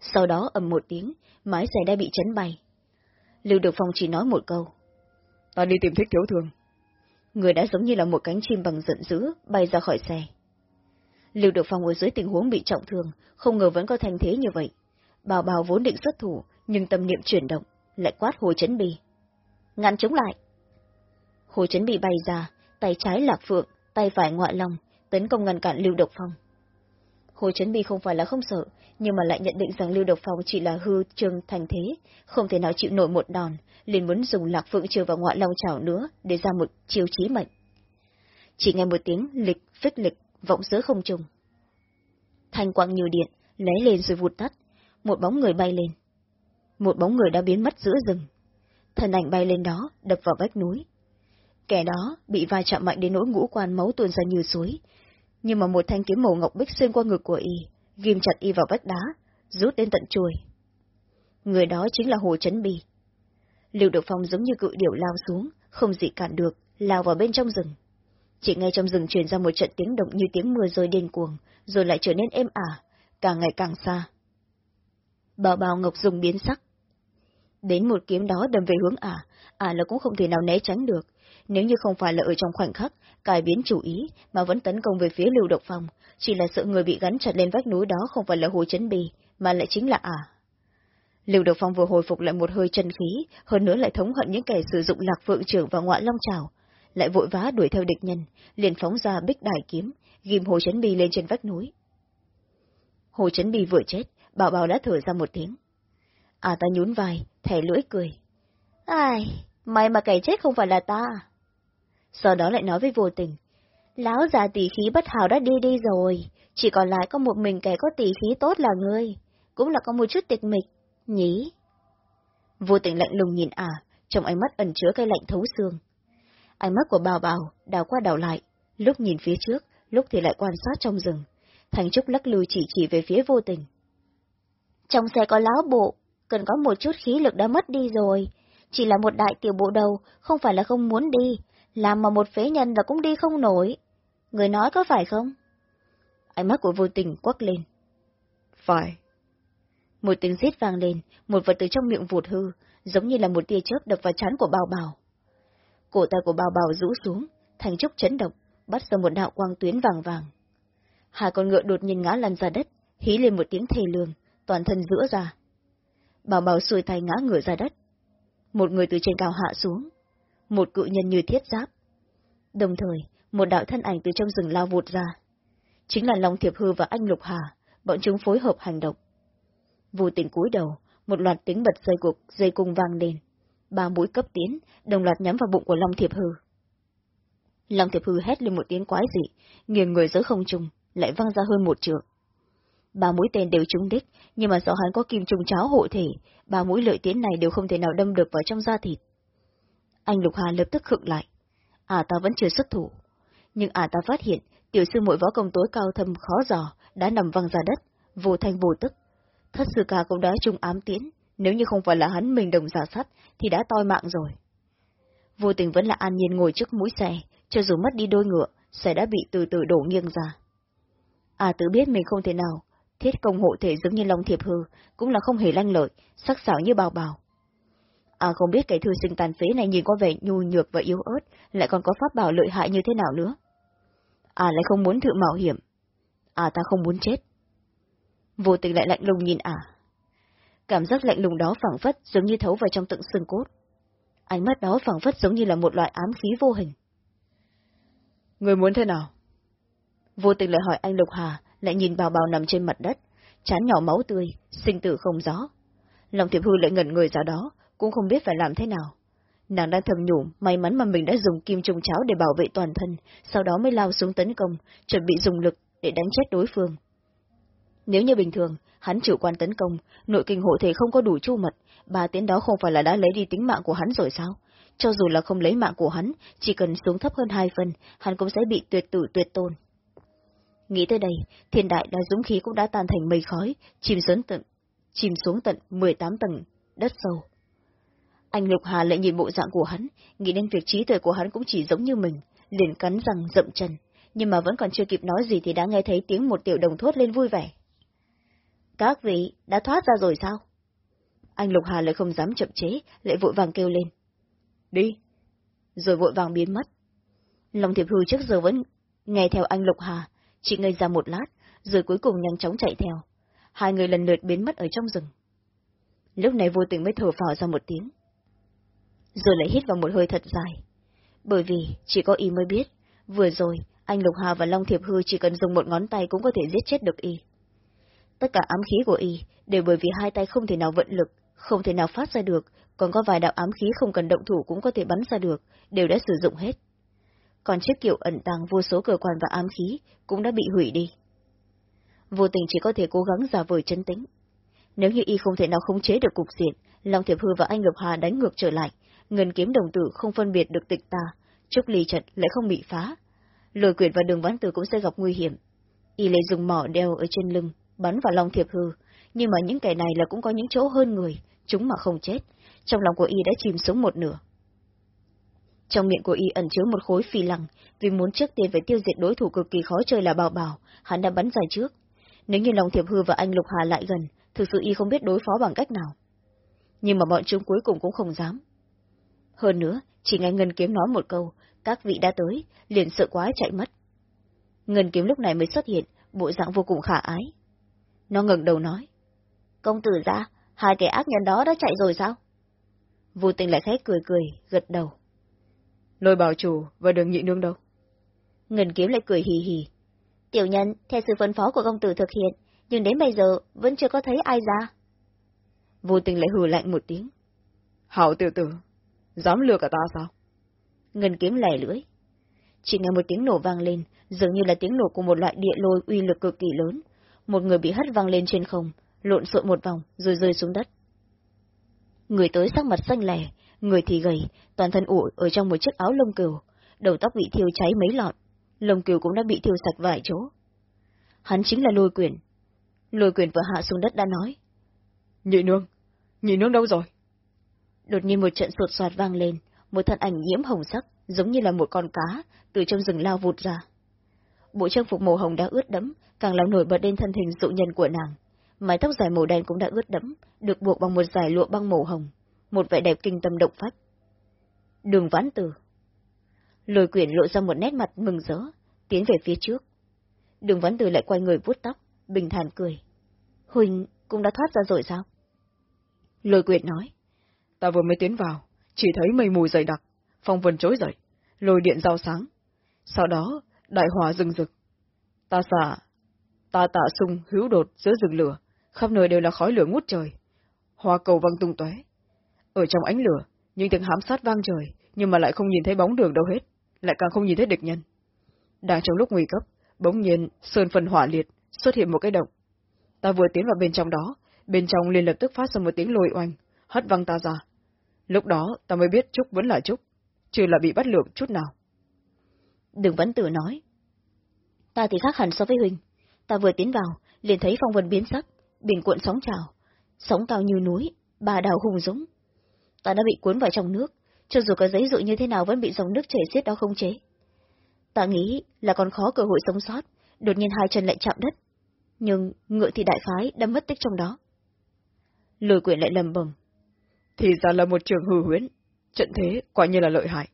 Sau đó ầm một tiếng, mái xe đã bị chấn bay. Lưu Được Phong chỉ nói một câu. Ta đi tìm thích thiếu thường. Người đã giống như là một cánh chim bằng giận dữ, bay ra khỏi xe. Lưu Được Phong ở dưới tình huống bị trọng thương, không ngờ vẫn có thành thế như vậy. Bào bào vốn định xuất thủ, nhưng tâm niệm chuyển động, lại quát Hồ Chấn Bì. Ngăn chúng lại! Hồ Chấn bị bay ra, tay trái lạc phượng, tay phải ngoại long, tấn công ngăn cản Lưu Độc Phong. Hồ Chấn bị không phải là không sợ, nhưng mà lại nhận định rằng Lưu Độc Phong chỉ là hư trương thành thế, không thể nào chịu nổi một đòn, liền muốn dùng lạc phượng trừ vào ngoại long chảo nữa để ra một chiêu chí mệnh. Chỉ nghe một tiếng lịch phích lịch vọng giữa không trung. Thanh quang như điện, lấy lên rồi vụt tắt, một bóng người bay lên. Một bóng người đã biến mất giữa rừng thân ảnh bay lên đó, đập vào vách núi. Kẻ đó bị va chạm mạnh đến nỗi ngũ quan máu tuôn ra như suối. Nhưng mà một thanh kiếm màu ngọc bích xuyên qua ngực của y, ghim chặt y vào vách đá, rút đến tận chuôi. Người đó chính là Hồ Trấn Bì. Lưu Được Phong giống như cự điểu lao xuống, không gì cản được, lao vào bên trong rừng. Chỉ ngay trong rừng truyền ra một trận tiếng động như tiếng mưa rơi điên cuồng, rồi lại trở nên êm ả, càng ngày càng xa. Bảo bào Ngọc Dùng biến sắc. Đến một kiếm đó đâm về hướng ả, ả là cũng không thể nào né tránh được. Nếu như không phải là ở trong khoảnh khắc, cải biến chủ ý, mà vẫn tấn công về phía Lưu Độc Phong, chỉ là sợ người bị gắn chặt lên vách núi đó không phải là Hồ Chấn Bì, mà lại chính là ả. Lưu Độc Phong vừa hồi phục lại một hơi chân khí, hơn nữa lại thống hận những kẻ sử dụng lạc phượng trưởng và ngoại long trào, lại vội vã đuổi theo địch nhân, liền phóng ra bích đài kiếm, ghim Hồ Chấn Bì lên trên vách núi. Hồ Chấn Bì vừa chết, Bảo Bảo đã thở ra một tiếng. À ta nhún vai, thẻ lưỡi cười. Ai, may mà kẻ chết không phải là ta. Sau đó lại nói với vô tình. Lão già tỷ khí bất hào đã đi đi rồi, chỉ còn lại có một mình kẻ có tỷ khí tốt là ngươi, cũng là có một chút tịch mịch, nhỉ? Vô tình lạnh lùng nhìn à, trong ánh mắt ẩn chứa cái lạnh thấu xương. Ánh mắt của bào bào đào qua đào lại, lúc nhìn phía trước, lúc thì lại quan sát trong rừng. Thành Trúc lắc lư chỉ chỉ về phía vô tình. Trong xe có láo bộ, cần có một chút khí lực đã mất đi rồi. Chỉ là một đại tiểu bộ đầu, không phải là không muốn đi, làm mà một phế nhân là cũng đi không nổi. Người nói có phải không? Ánh mắt của vô tình quắc lên. Phải. Một tiếng rít vang lên, một vật từ trong miệng vụt hư, giống như là một tia chớp đập vào chán của Bào bào. Cổ tay của Bào bào rũ xuống, thành trúc chấn động, bắt ra một đạo quang tuyến vàng vàng. Hai con ngựa đột nhiên ngã lăn ra đất, hí lên một tiếng thề lương, toàn thân rữa ra. Bảo bảo xuôi tay ngã ngửa ra đất. Một người từ trên cao hạ xuống. Một cự nhân như thiết giáp. Đồng thời, một đạo thân ảnh từ trong rừng lao vụt ra. Chính là Long Thiệp Hư và anh Lục Hà, bọn chúng phối hợp hành động. Vô tình cúi đầu, một loạt tiếng bật dây cục, dây cung vang lên. Ba mũi cấp tiến, đồng loạt nhắm vào bụng của Long Thiệp Hư. Long Thiệp Hư hét lên một tiếng quái dị, nghiêng người giữa không trung, lại văng ra hơn một trượng. Ba mũi tên đều trúng đích, nhưng mà do hắn có kim trùng cháo hộ thể, ba mũi lợi tiến này đều không thể nào đâm được vào trong da thịt. Anh Lục Hà lập tức khựng lại. À ta vẫn chưa xuất thủ. Nhưng à ta phát hiện, tiểu sư muội võ công tối cao thâm khó dò, đã nằm văng ra đất, vô thanh vô tức. Thất sư ca cũng đã trung ám tiến, nếu như không phải là hắn mình đồng giả sắt, thì đã toi mạng rồi. Vô tình vẫn là an nhiên ngồi trước mũi xe, cho dù mất đi đôi ngựa, xe đã bị từ từ đổ nghiêng ra. À tự biết mình không thể nào, thiết công hộ thể giống như Long Thiệp Hư, cũng là không hề lanh lợi, sắc sảo như bào bào. À không biết kẻ thư sinh tàn phế này nhìn có vẻ nhu nhược và yếu ớt, lại còn có pháp bảo lợi hại như thế nào nữa. À lại không muốn thử mạo hiểm. À ta không muốn chết. Vô tình lại lạnh lùng nhìn à. cảm giác lạnh lùng đó phảng phất giống như thấu vào trong tận xương cốt. Ánh mắt đó phảng phất giống như là một loại ám khí vô hình. Người muốn thế nào? Vô tình lại hỏi anh Lục Hà, lại nhìn bào bào nằm trên mặt đất, chán nhỏ máu tươi, sinh tử không rõ. Lòng thiệp hư lại ngẩn người ra đó, cũng không biết phải làm thế nào. Nàng đang thầm nhủ, may mắn mà mình đã dùng kim trùng cháo để bảo vệ toàn thân, sau đó mới lao xuống tấn công, chuẩn bị dùng lực để đánh chết đối phương. Nếu như bình thường, hắn chịu quan tấn công, nội kinh hộ thể không có đủ chu mật, ba tiến đó không phải là đã lấy đi tính mạng của hắn rồi sao? Cho dù là không lấy mạng của hắn, chỉ cần xuống thấp hơn hai phần, hắn cũng sẽ bị tuyệt tử tuyệt tôn. Nghĩ tới đây, thiên đại đã dũng khí cũng đã tan thành mây khói, chìm xuống tận, chìm xuống tận 18 tầng đất sâu. Anh Lục Hà lại nhìn bộ dạng của hắn, nghĩ đến việc trí tuệ của hắn cũng chỉ giống như mình, liền cắn răng rậm chân, nhưng mà vẫn còn chưa kịp nói gì thì đã nghe thấy tiếng một tiểu đồng thốt lên vui vẻ. Các vị, đã thoát ra rồi sao? Anh Lục Hà lại không dám chậm chế, lại vội vàng kêu lên. Đi. Rồi vội vàng biến mất. Lòng thiệp hư trước giờ vẫn nghe theo anh Lục Hà, chị ngây ra một lát, rồi cuối cùng nhanh chóng chạy theo. Hai người lần lượt biến mất ở trong rừng. Lúc này vô tình mới thở phào ra một tiếng. Rồi lại hít vào một hơi thật dài. Bởi vì chỉ có y mới biết, vừa rồi, anh Lục Hà và Long Thiệp Hư chỉ cần dùng một ngón tay cũng có thể giết chết được y. Tất cả ám khí của y đều bởi vì hai tay không thể nào vận lực, không thể nào phát ra được, còn có vài đạo ám khí không cần động thủ cũng có thể bắn ra được, đều đã sử dụng hết. Còn chiếc kiệu ẩn tàng vô số cửa quan và ám khí cũng đã bị hủy đi. Vô tình chỉ có thể cố gắng giả vờ chân tĩnh. Nếu như y không thể nào khống chế được cục diện, Long Thiệp Hư và anh ngọc Hà đánh ngược trở lại, ngân kiếm đồng tử không phân biệt được tịch tà, trúc ly trận lại không bị phá. Lôi quyệt và đường ván tử cũng sẽ gặp nguy hiểm. Y lại dùng mỏ đeo ở trên lưng, bắn vào Long Thiệp Hư, nhưng mà những kẻ này là cũng có những chỗ hơn người, chúng mà không chết, trong lòng của y đã chìm xuống một nửa. Trong miệng của y ẩn chứa một khối phi lăng, vì muốn trước tiên phải tiêu diệt đối thủ cực kỳ khó chơi là bảo bảo hắn đã bắn ra trước. Nếu như lòng thiệp hư và anh Lục Hà lại gần, thực sự y không biết đối phó bằng cách nào. Nhưng mà bọn chúng cuối cùng cũng không dám. Hơn nữa, chỉ nghe Ngân Kiếm nói một câu, các vị đã tới, liền sợ quá chạy mất. Ngân Kiếm lúc này mới xuất hiện, bộ dạng vô cùng khả ái. Nó ngẩng đầu nói. Công tử ra, hai kẻ ác nhân đó đã chạy rồi sao? Vô tình lại khẽ cười cười, gật đầu. Lôi bảo chủ và đường nhị nương đâu? Ngân kiếm lại cười hì hì. Tiểu nhân, theo sự phân phó của công tử thực hiện, nhưng đến bây giờ vẫn chưa có thấy ai ra. Vô tình lại hừ lạnh một tiếng. Hảo tiểu tử, dám lừa cả ta sao? Ngân kiếm lẻ lưỡi. Chỉ nghe một tiếng nổ vang lên, dường như là tiếng nổ của một loại địa lôi uy lực cực kỳ lớn. Một người bị hất vang lên trên không, lộn xộn một vòng, rồi rơi xuống đất. Người tới sắc mặt xanh lẻ, người thì gầy, toàn thân ủ ở trong một chiếc áo lông cừu, đầu tóc bị thiêu cháy mấy lọn, lông cừu cũng đã bị thiêu sạch vài chỗ. Hắn chính là lôi quyền. Lôi quyền vừa hạ xuống đất đã nói. Nhị nương, nhị nương đâu rồi? Đột nhiên một trận sột soạt vang lên, một thân ảnh nhiễm hồng sắc, giống như là một con cá, từ trong rừng lao vụt ra. Bộ trang phục màu hồng đã ướt đẫm, càng làm nổi bật lên thân hình dụ nhân của nàng. Mái tóc dài màu đen cũng đã ướt đẫm, được buộc bằng một dải lụa băng màu hồng, một vẻ đẹp kinh tâm động phách. Đường vãn tử. Lôi quyển lộ ra một nét mặt mừng rỡ, tiến về phía trước. Đường vãn tử lại quay người vuốt tóc, bình thản cười. Huỳnh cũng đã thoát ra rồi sao? Lôi quyển nói. Ta vừa mới tiến vào, chỉ thấy mây mù dày đặc, phong vân trỗi dậy, lôi điện giao sáng. Sau đó, đại hỏa rừng rực. Ta xả, ta tạ sung hữu đột giữa rừng lửa, khắp nơi đều là khói lửa ngút trời. Hoa cầu văng tung tóe. Ở trong ánh lửa, những tiếng hám sát vang trời, nhưng mà lại không nhìn thấy bóng đường đâu hết, lại càng không nhìn thấy địch nhân. Đang trong lúc nguy cấp, bỗng nhiên, sơn phần hỏa liệt, xuất hiện một cái động. Ta vừa tiến vào bên trong đó, bên trong liền lập tức phát ra một tiếng lôi oanh, hất văng ta ra. Lúc đó, ta mới biết Trúc vẫn là Trúc, trừ là bị bắt lượng chút nào. Đừng vẫn tự nói. Ta thì khác hẳn so với Huynh. Ta vừa tiến vào, liền thấy phong vân biến sắc, biển cuộn sóng trào. Sóng cao như núi, bà đào hùng dũng. Ta đã bị cuốn vào trong nước, cho dù có giấy dụ như thế nào vẫn bị dòng nước chảy xiết đó không chế. Ta nghĩ là còn khó cơ hội sống sót, đột nhiên hai chân lại chạm đất. Nhưng ngựa thì đại phái đã mất tích trong đó. Lôi quyển lại lầm bầm. Thì ra là một trường hư huyễn, trận thế quả như là lợi hại.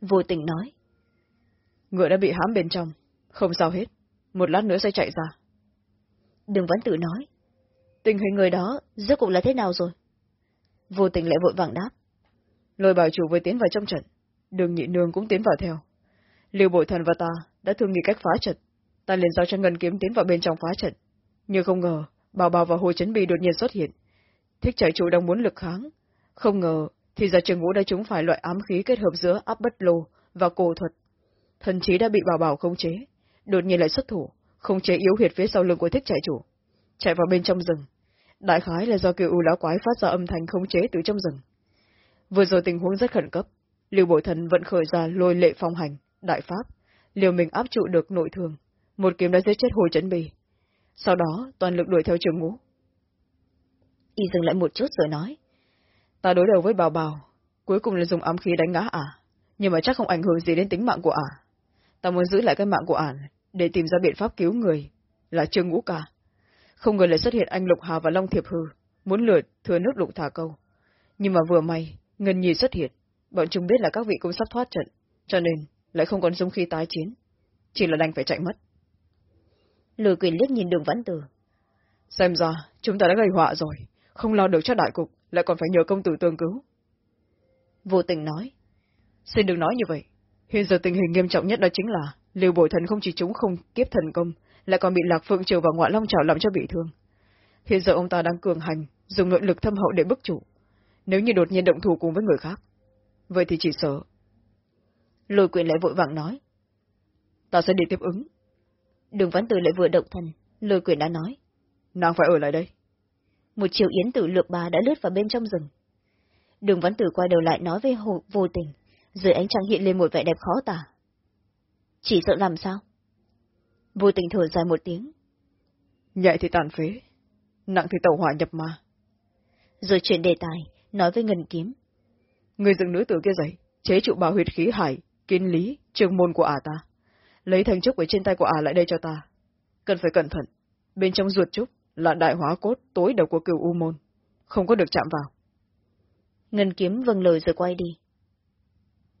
Vô tình nói. Ngựa đã bị hãm bên trong, không sao hết, một lát nữa sẽ chạy ra. Đừng vẫn tự nói. tình hình người đó rốt cuộc là thế nào rồi? Vô tình lại vội vàng đáp. Lôi bảo chủ vừa tiến vào trong trận, đường nhị nương cũng tiến vào theo. Liêu bội thần và ta đã thương nghị cách phá trận, ta liền giao cho ngân kiếm tiến vào bên trong phá trận. Nhưng không ngờ, bảo bảo và hồ chấn bì đột nhiên xuất hiện. Thích trại chủ đang muốn lực kháng. Không ngờ, thì ra trường ngũ đã trúng phải loại ám khí kết hợp giữa áp bất lô và cổ thuật. Thần trí đã bị bảo bảo khống chế, đột nhiên lại xuất thủ, khống chế yếu huyệt phía sau lưng của thích trại chủ. Chạy vào bên trong rừng. Đại khái là do kiều u lão quái phát ra âm thanh khống chế từ trong rừng. Vừa rồi tình huống rất khẩn cấp, Lưu Bội Thần vẫn khởi ra lôi lệ phong hành, đại pháp, liều mình áp trụ được nội thương, một kiếm đã giết chết Hồ Chấn Bì. Sau đó, toàn lực đuổi theo trường ngũ. Y dừng lại một chút rồi nói. Ta đối đầu với Bảo Bảo, cuối cùng là dùng ám khí đánh ngã ả, nhưng mà chắc không ảnh hưởng gì đến tính mạng của ả. Ta muốn giữ lại cái mạng của ả, để tìm ra biện pháp cứu người, là Trương Ngũ Ca. Không ngờ lại xuất hiện anh Lục Hà và Long Thiệp Hư, muốn lượt thừa nước lục thả câu. Nhưng mà vừa may, Ngân Nhi xuất hiện, bọn chúng biết là các vị cũng sắp thoát trận, cho nên lại không còn dung khi tái chiến. Chỉ là đành phải chạy mất. Lùi quyền liếc nhìn đường vẫn tử. Xem ra, chúng ta đã gây họa rồi, không lo được cho đại cục, lại còn phải nhờ công tử tương cứu. Vô tình nói. Xin đừng nói như vậy. Hiện giờ tình hình nghiêm trọng nhất đó chính là, liều bội thần không chỉ chúng không kiếp thần công, lại còn bị lạc phượng triều và ngoại long trào làm cho bị thương. Hiện giờ ông ta đang cường hành, dùng nội lực thâm hậu để bức chủ. Nếu như đột nhiên động thủ cùng với người khác, vậy thì chỉ sợ. Lôi quyền lại vội vàng nói. Ta sẽ đi tiếp ứng. Đường văn tử lại vừa động thần, lôi quyền đã nói. Nàng phải ở lại đây. Một chiều yến tử lược bà đã lướt vào bên trong rừng. Đường văn tử quay đầu lại nói với hồ vô tình, dưới ánh trăng hiện lên một vẻ đẹp khó tả. Chỉ sợ làm sao? Vô tình thở dài một tiếng. Nhẹ thì tàn phế, nặng thì tàu hỏa nhập ma. Rồi chuyển đề tài, nói với Ngân Kiếm. Người dựng nữ tử kia dậy, chế trụ bảo huyệt khí hải, kiến lý, trường môn của ả ta. Lấy thành trúc ở trên tay của ả lại đây cho ta. Cần phải cẩn thận. Bên trong ruột trúc là đại hóa cốt tối đầu của cửu u môn. Không có được chạm vào. Ngân Kiếm vâng lời rồi quay đi.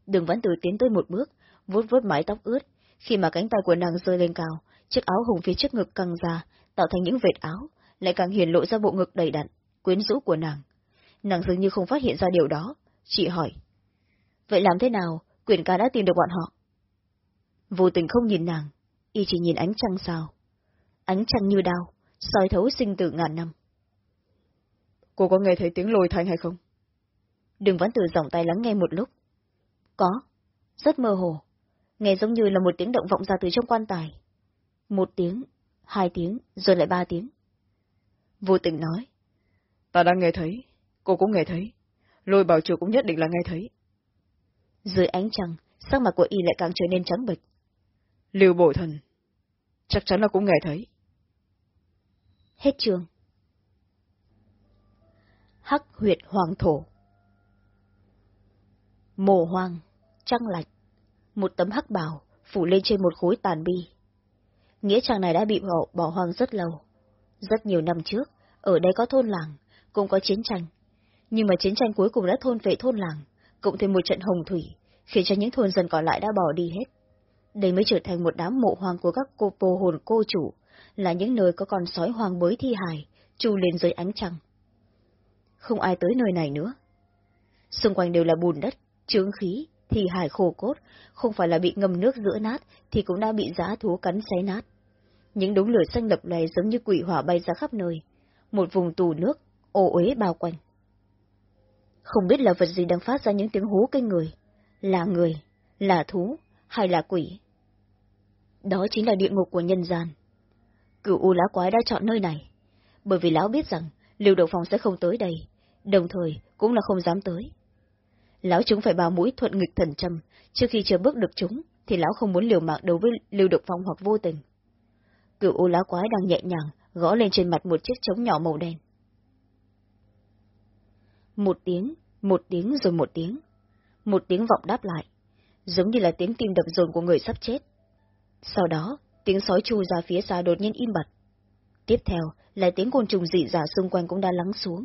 Đường Văn Tử tiến tới một bước, vuốt vuốt mái tóc ướt, khi mà cánh tay của nàng rơi lên cao, chiếc áo hùng phía trước ngực căng ra, tạo thành những vệt áo, lại càng hiển lộ ra bộ ngực đầy đặn, quyến rũ của nàng. Nàng dường như không phát hiện ra điều đó, chị hỏi. Vậy làm thế nào, quyền ca đã tìm được bọn họ? Vô tình không nhìn nàng, y chỉ nhìn ánh trăng sao. Ánh trăng như đao, soi thấu sinh tử ngàn năm. Cô có nghe thấy tiếng lôi thanh hay không? Đừng vẫn từ giọng tay lắng nghe một lúc. Có, rất mơ hồ, nghe giống như là một tiếng động vọng ra từ trong quan tài. Một tiếng, hai tiếng, rồi lại ba tiếng. Vô tình nói. Ta đang nghe thấy, cô cũng nghe thấy. Lôi bảo chủ cũng nhất định là nghe thấy. Dưới ánh trăng, sắc mặt của y lại càng trở nên trắng bệch. Lưu bổ thần, chắc chắn là cũng nghe thấy. Hết chương. Hắc huyệt hoàng thổ Mồ hoang, trăng lạch, một tấm hắc bào phủ lên trên một khối tàn bi. Nghĩa trang này đã bị bỏ, bỏ hoang rất lâu. Rất nhiều năm trước, ở đây có thôn làng, cũng có chiến tranh. Nhưng mà chiến tranh cuối cùng đã thôn vệ thôn làng, cộng thêm một trận hồng thủy, khiến cho những thôn dân còn lại đã bỏ đi hết. Đây mới trở thành một đám mộ hoang của các cô vô hồn cô chủ, là những nơi có con sói hoang bới thi hài, trù lên dưới ánh trăng. Không ai tới nơi này nữa. Xung quanh đều là bùn đất, trướng khí, thi hài khô cốt, không phải là bị ngâm nước giữa nát, thì cũng đã bị giá thú cắn xé nát. Những đống lửa xanh lập lè giống như quỷ hỏa bay ra khắp nơi. Một vùng tù nước, ô uế bao quanh. Không biết là vật gì đang phát ra những tiếng hú kinh người. Là người, là thú, hay là quỷ? Đó chính là địa ngục của nhân gian. Cửu U lá quái đã chọn nơi này, bởi vì lão biết rằng liều đậu phòng sẽ không tới đây, đồng thời cũng là không dám tới. Lão chúng phải bào mũi thuận nghịch thần châm, trước khi chưa bước được chúng, thì lão không muốn liều mạng đấu với liều độc phong hoặc vô tình cựu U lá quái đang nhẹ nhàng gõ lên trên mặt một chiếc trống nhỏ màu đen. Một tiếng, một tiếng rồi một tiếng. Một tiếng vọng đáp lại, giống như là tiếng tim đập dồn của người sắp chết. Sau đó, tiếng sói chu ra phía xa đột nhiên im bặt. Tiếp theo là tiếng côn trùng dị giả xung quanh cũng đã lắng xuống.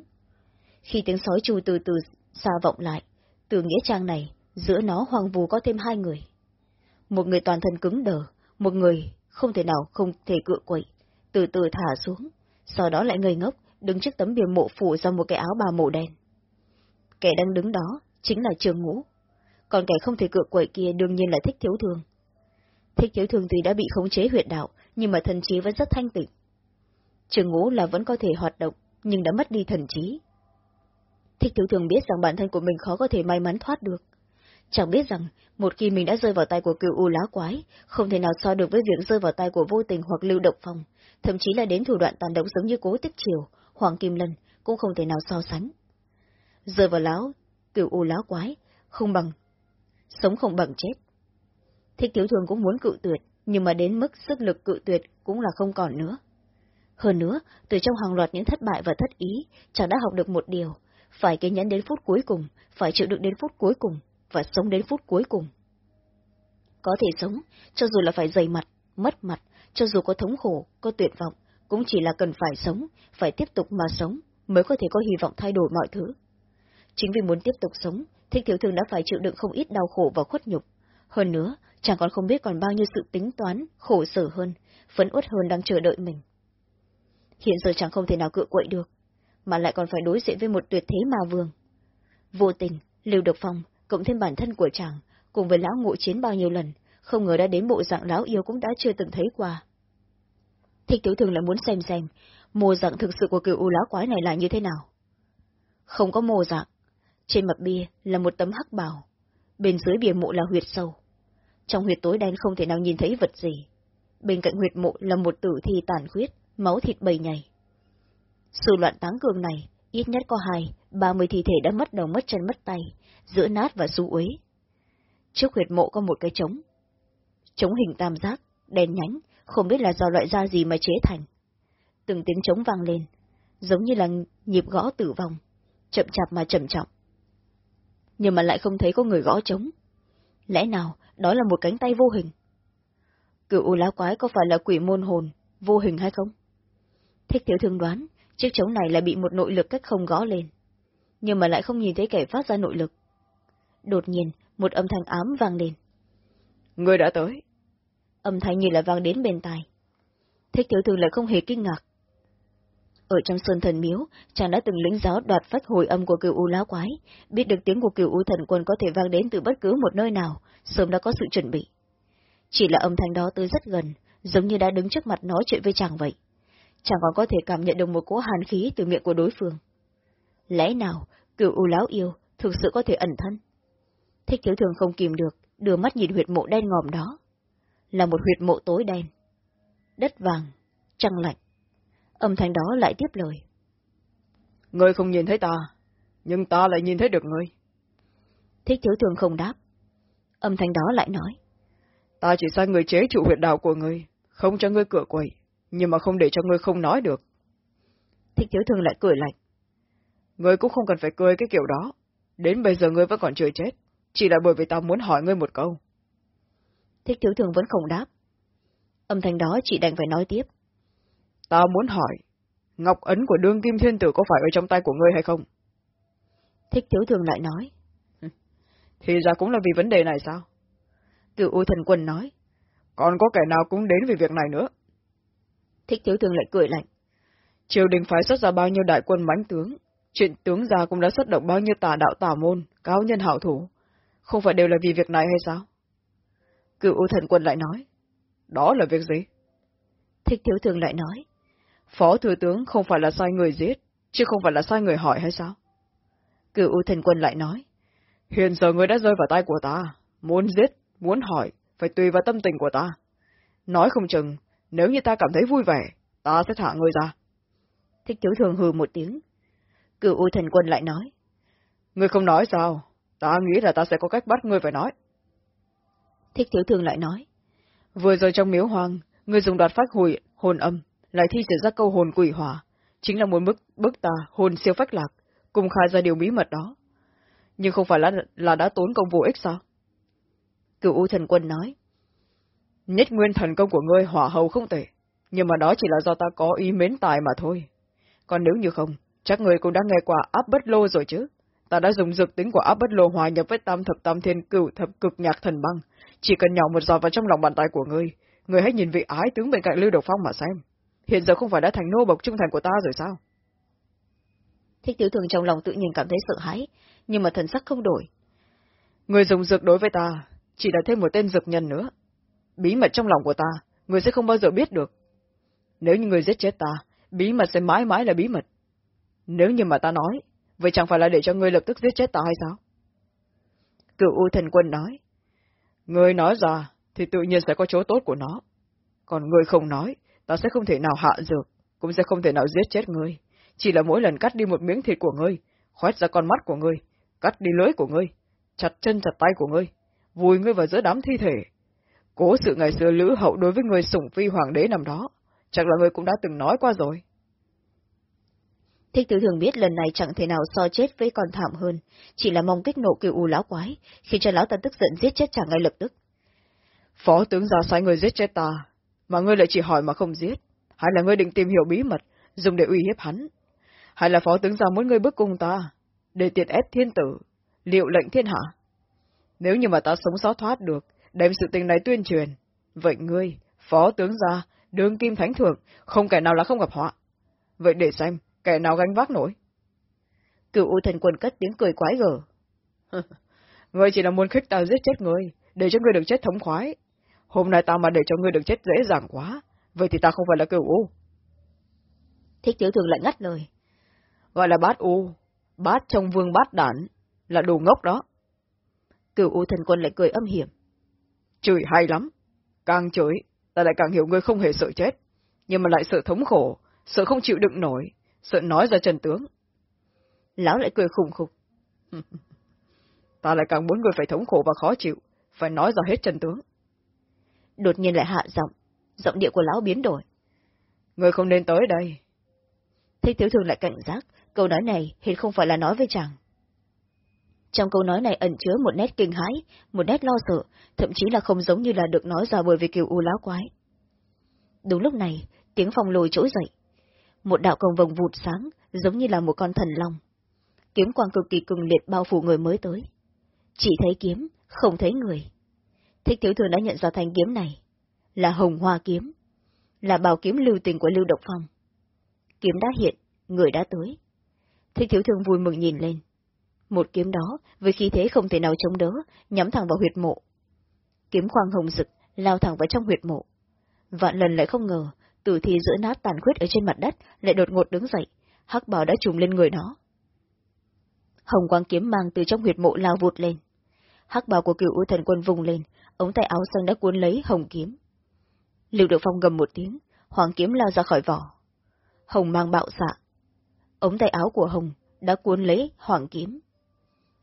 Khi tiếng sói chu từ từ xa vọng lại, từ nghĩa trang này, giữa nó hoàng vù có thêm hai người. Một người toàn thân cứng đờ, một người không thể nào không thể cựa quậy, từ từ thả xuống, sau đó lại ngây ngốc, đứng trước tấm bia mộ phủ ra một cái áo bào màu đen. Kẻ đang đứng đó chính là trường ngũ. Còn kẻ không thể cựa quậy kia đương nhiên là thích thiếu thường. Thích thiếu thường tuy đã bị khống chế huyệt đạo, nhưng mà thần trí vẫn rất thanh tịnh. Trường ngũ là vẫn có thể hoạt động, nhưng đã mất đi thần trí. Thích thiếu thường biết rằng bản thân của mình khó có thể may mắn thoát được. Chẳng biết rằng, một khi mình đã rơi vào tay của cựu u lá quái, không thể nào so được với việc rơi vào tay của vô tình hoặc lưu động phong, thậm chí là đến thủ đoạn tàn độc giống như cố tích triều, hoàng kim lân, cũng không thể nào so sánh. Rơi vào láo, cựu u lá quái, không bằng, sống không bằng chết. Thích thiếu thường cũng muốn cự tuyệt, nhưng mà đến mức sức lực cự tuyệt cũng là không còn nữa. Hơn nữa, từ trong hàng loạt những thất bại và thất ý, chàng đã học được một điều, phải kiên nhẫn đến phút cuối cùng, phải chịu đựng đến phút cuối cùng, và sống đến phút cuối cùng. Có thể sống, cho dù là phải dày mặt, mất mặt, cho dù có thống khổ, có tuyệt vọng, cũng chỉ là cần phải sống, phải tiếp tục mà sống, mới có thể có hy vọng thay đổi mọi thứ. Chính vì muốn tiếp tục sống, thích thiếu thường đã phải chịu đựng không ít đau khổ và khuất nhục. Hơn nữa, chàng còn không biết còn bao nhiêu sự tính toán, khổ sở hơn, phấn uất hơn đang chờ đợi mình. Hiện giờ chàng không thể nào cự quậy được, mà lại còn phải đối diện với một tuyệt thế mà vương. Vô tình, Lưu Độc Phong, cộng thêm bản thân của chàng, cùng với lão ngộ chiến bao nhiêu lần, không ngờ đã đến bộ dạng lão yêu cũng đã chưa từng thấy qua. Thích tiểu thường lại muốn xem xem, mồ dạng thực sự của cựu u lão quái này là như thế nào. Không có mồ dạng, trên mặt bia là một tấm hắc bào, bên dưới bia mộ là huyệt sâu. Trong huyệt tối đen không thể nào nhìn thấy vật gì. Bên cạnh huyệt mộ là một tử thi tàn khuyết, máu thịt bầy nhầy. Sự loạn táng cường này, ít nhất có hai, ba mươi thi thể đã mất đầu mất chân mất tay, giữa nát và su uế. Trước huyệt mộ có một cái trống. Trống hình tam giác, đen nhánh, không biết là do loại da gì mà chế thành. Từng tiếng trống vang lên, giống như là nhịp gõ tử vong, chậm chạp mà chậm trọng. Nhưng mà lại không thấy có người gõ trống. Lẽ nào đó là một cánh tay vô hình? Cựu u lá quái có phải là quỷ môn hồn, vô hình hay không? Thích thiếu thương đoán, chiếc trống này là bị một nội lực cách không gõ lên. Nhưng mà lại không nhìn thấy kẻ phát ra nội lực. Đột nhiên, một âm thanh ám vang lên. Người đã tới. Âm thanh như là vang đến bên tai. Thích thiếu thương lại không hề kinh ngạc. Ở trong sơn thần miếu, chàng đã từng lĩnh giáo đoạt phách hồi âm của cựu u lá quái, biết được tiếng của cựu u thần quân có thể vang đến từ bất cứ một nơi nào, sớm đã có sự chuẩn bị. Chỉ là âm thanh đó tới rất gần, giống như đã đứng trước mặt nói chuyện với chàng vậy. Chàng còn có thể cảm nhận được một cỗ hàn khí từ miệng của đối phương. Lẽ nào, cựu u láo yêu thực sự có thể ẩn thân? Thích thiếu thường không kìm được, đưa mắt nhìn huyệt mộ đen ngòm đó. Là một huyệt mộ tối đen. Đất vàng, trăng lạnh. Âm thanh đó lại tiếp lời. Ngươi không nhìn thấy ta, nhưng ta lại nhìn thấy được ngươi. Thích thiếu thường không đáp. Âm thanh đó lại nói. Ta chỉ sai người chế trụ huyệt đạo của ngươi, không cho ngươi cửa quậy, nhưng mà không để cho ngươi không nói được. Thích thiếu thường lại cười lạnh. Ngươi cũng không cần phải cười cái kiểu đó. Đến bây giờ ngươi vẫn còn chưa chết, chỉ là bởi vì ta muốn hỏi ngươi một câu. Thích thiếu thường vẫn không đáp. Âm thanh đó chỉ đành phải nói tiếp. Ta muốn hỏi, ngọc ấn của đương kim thiên tử có phải ở trong tay của ngươi hay không? Thích thiếu thường lại nói. Thì ra cũng là vì vấn đề này sao? Cựu U thần quân nói. Còn có kẻ nào cũng đến vì việc này nữa. Thích thiếu thường lại cười lạnh. Triều đình phải xuất ra bao nhiêu đại quân mãnh tướng, chuyện tướng gia cũng đã xuất động bao nhiêu tà đạo tà môn, cao nhân hảo thủ. Không phải đều là vì việc này hay sao? Cựu U thần quân lại nói. Đó là việc gì? Thích thiếu thường lại nói. Phó thừa tướng không phải là sai người giết, chứ không phải là sai người hỏi hay sao? Cựu U thần quân lại nói. Hiện giờ người đã rơi vào tay của ta, muốn giết, muốn hỏi, phải tùy vào tâm tình của ta. Nói không chừng, nếu như ta cảm thấy vui vẻ, ta sẽ thả người ra. Thích thiếu thường hừ một tiếng. Cựu U thần quân lại nói. Ngươi không nói sao? Ta nghĩ là ta sẽ có cách bắt ngươi phải nói. Thích thiếu thường lại nói. Vừa rồi trong miếu hoang, ngươi dùng đoạt phách hồi, hồn âm, lại thi triển ra câu hồn quỷ hỏa, chính là muốn bức, bức ta hồn siêu phách lạc, cùng khai ra điều bí mật đó. Nhưng không phải là, là đã tốn công vô ích sao? Cựu U thần quân nói. Nhất nguyên thần công của ngươi hỏa hầu không tệ, nhưng mà đó chỉ là do ta có ý mến tài mà thôi. Còn nếu như không, chắc ngươi cũng đã nghe qua áp bất lô rồi chứ. Ta đã dùng dược tính của áp bất lô hòa nhập với tam thập tam thiên cửu thập cực nhạc thần băng. Chỉ cần nhỏ một giọt vào trong lòng bàn tay của ngươi, ngươi hãy nhìn vị ái tướng bên cạnh Lưu Độc Phong mà xem. Hiện giờ không phải đã thành nô bộc trung thành của ta rồi sao? Thích thiếu thường trong lòng tự nhiên cảm thấy sợ hãi, nhưng mà thần sắc không đổi. Người dùng dược đối với ta, chỉ là thêm một tên dược nhân nữa. Bí mật trong lòng của ta, người sẽ không bao giờ biết được. Nếu như người giết chết ta, bí mật sẽ mãi mãi là bí mật. Nếu như mà ta nói, vậy chẳng phải là để cho ngươi lập tức giết chết ta hay sao? Cựu U thần quân nói. Ngươi nói ra, thì tự nhiên sẽ có chỗ tốt của nó. Còn ngươi không nói, ta sẽ không thể nào hạ dược, cũng sẽ không thể nào giết chết ngươi. Chỉ là mỗi lần cắt đi một miếng thịt của ngươi, khoét ra con mắt của ngươi, cắt đi lưỡi của ngươi, chặt chân chặt tay của ngươi, vùi ngươi vào giữa đám thi thể. Cố sự ngày xưa Lữ Hậu đối với người sủng phi hoàng đế nằm đó, chắc là ngươi cũng đã từng nói qua rồi. Thích tứ thường biết lần này chẳng thể nào so chết với còn thảm hơn, chỉ là mong kích nộ kiều u lão quái, khi cho lão ta tức giận giết chết chàng ngay lập tức. Phó tướng ra sai người giết chết ta, mà ngươi lại chỉ hỏi mà không giết, hay là ngươi định tìm hiểu bí mật, dùng để uy hiếp hắn? Hay là phó tướng ra muốn ngươi bước cùng ta, để tiệt ép thiên tử, liệu lệnh thiên hạ? Nếu như mà ta sống sót thoát được, đem sự tình này tuyên truyền, vậy ngươi, phó tướng gia, đương kim thánh thượng, không kẻ nào là không gặp họa. Vậy để xem, kẻ nào gánh vác nổi. Cựu U thần quân cất tiếng cười quái gở. ngươi chỉ là muốn khích ta giết chết ngươi, để cho ngươi được chết thống khoái. Hôm nay ta mà để cho ngươi được chết dễ dàng quá, vậy thì ta không phải là cựu U. Thích tiểu thường lại ngắt lời. Gọi là bát U, bát trong vương bát đản, là đồ ngốc đó. Cựu U thần quân lại cười âm hiểm. Chửi hay lắm. Càng chửi, ta lại càng hiểu ngươi không hề sợ chết, nhưng mà lại sợ thống khổ, sợ không chịu đựng nổi, sợ nói ra trần tướng. Lão lại cười khùng khục. ta lại càng muốn người phải thống khổ và khó chịu, phải nói ra hết trần tướng. Đột nhiên lại hạ giọng, giọng điệu của lão biến đổi. Người không nên tới đây. Thích thiếu thường lại cảnh giác, câu nói này hiện không phải là nói với chàng. Trong câu nói này ẩn chứa một nét kinh hãi, một nét lo sợ, thậm chí là không giống như là được nói ra bởi vì kiều u láo quái. Đúng lúc này, tiếng phong lồi trỗi dậy. Một đạo cầu vồng vụt sáng, giống như là một con thần long. Kiếm quang cực kỳ cường liệt bao phủ người mới tới. Chỉ thấy kiếm, không thấy người. Thích thiếu thường đã nhận ra thanh kiếm này. Là hồng hoa kiếm. Là bảo kiếm lưu tình của Lưu Độc Phong. Kiếm đã hiện, người đã tới. Thích thiếu thương vui mừng nhìn lên. Một kiếm đó, với khí thế không thể nào chống đỡ, nhắm thẳng vào huyệt mộ. Kiếm khoang hồng rực, lao thẳng vào trong huyệt mộ. Vạn lần lại không ngờ, tử thi giữa nát tàn khuyết ở trên mặt đất lại đột ngột đứng dậy, hắc bào đã trùng lên người nó. Hồng quang kiếm mang từ trong huyệt mộ lao vụt lên. Hắc bào của cựu thần quân vùng lên, ống tay áo xanh đã cuốn lấy hồng kiếm. Lưu Được Phong gầm một tiếng, hoàng kiếm lao ra khỏi vỏ. Hồng mang bạo xạ. Ống tay áo của Hồng đã cuốn lấy hoàng kiếm.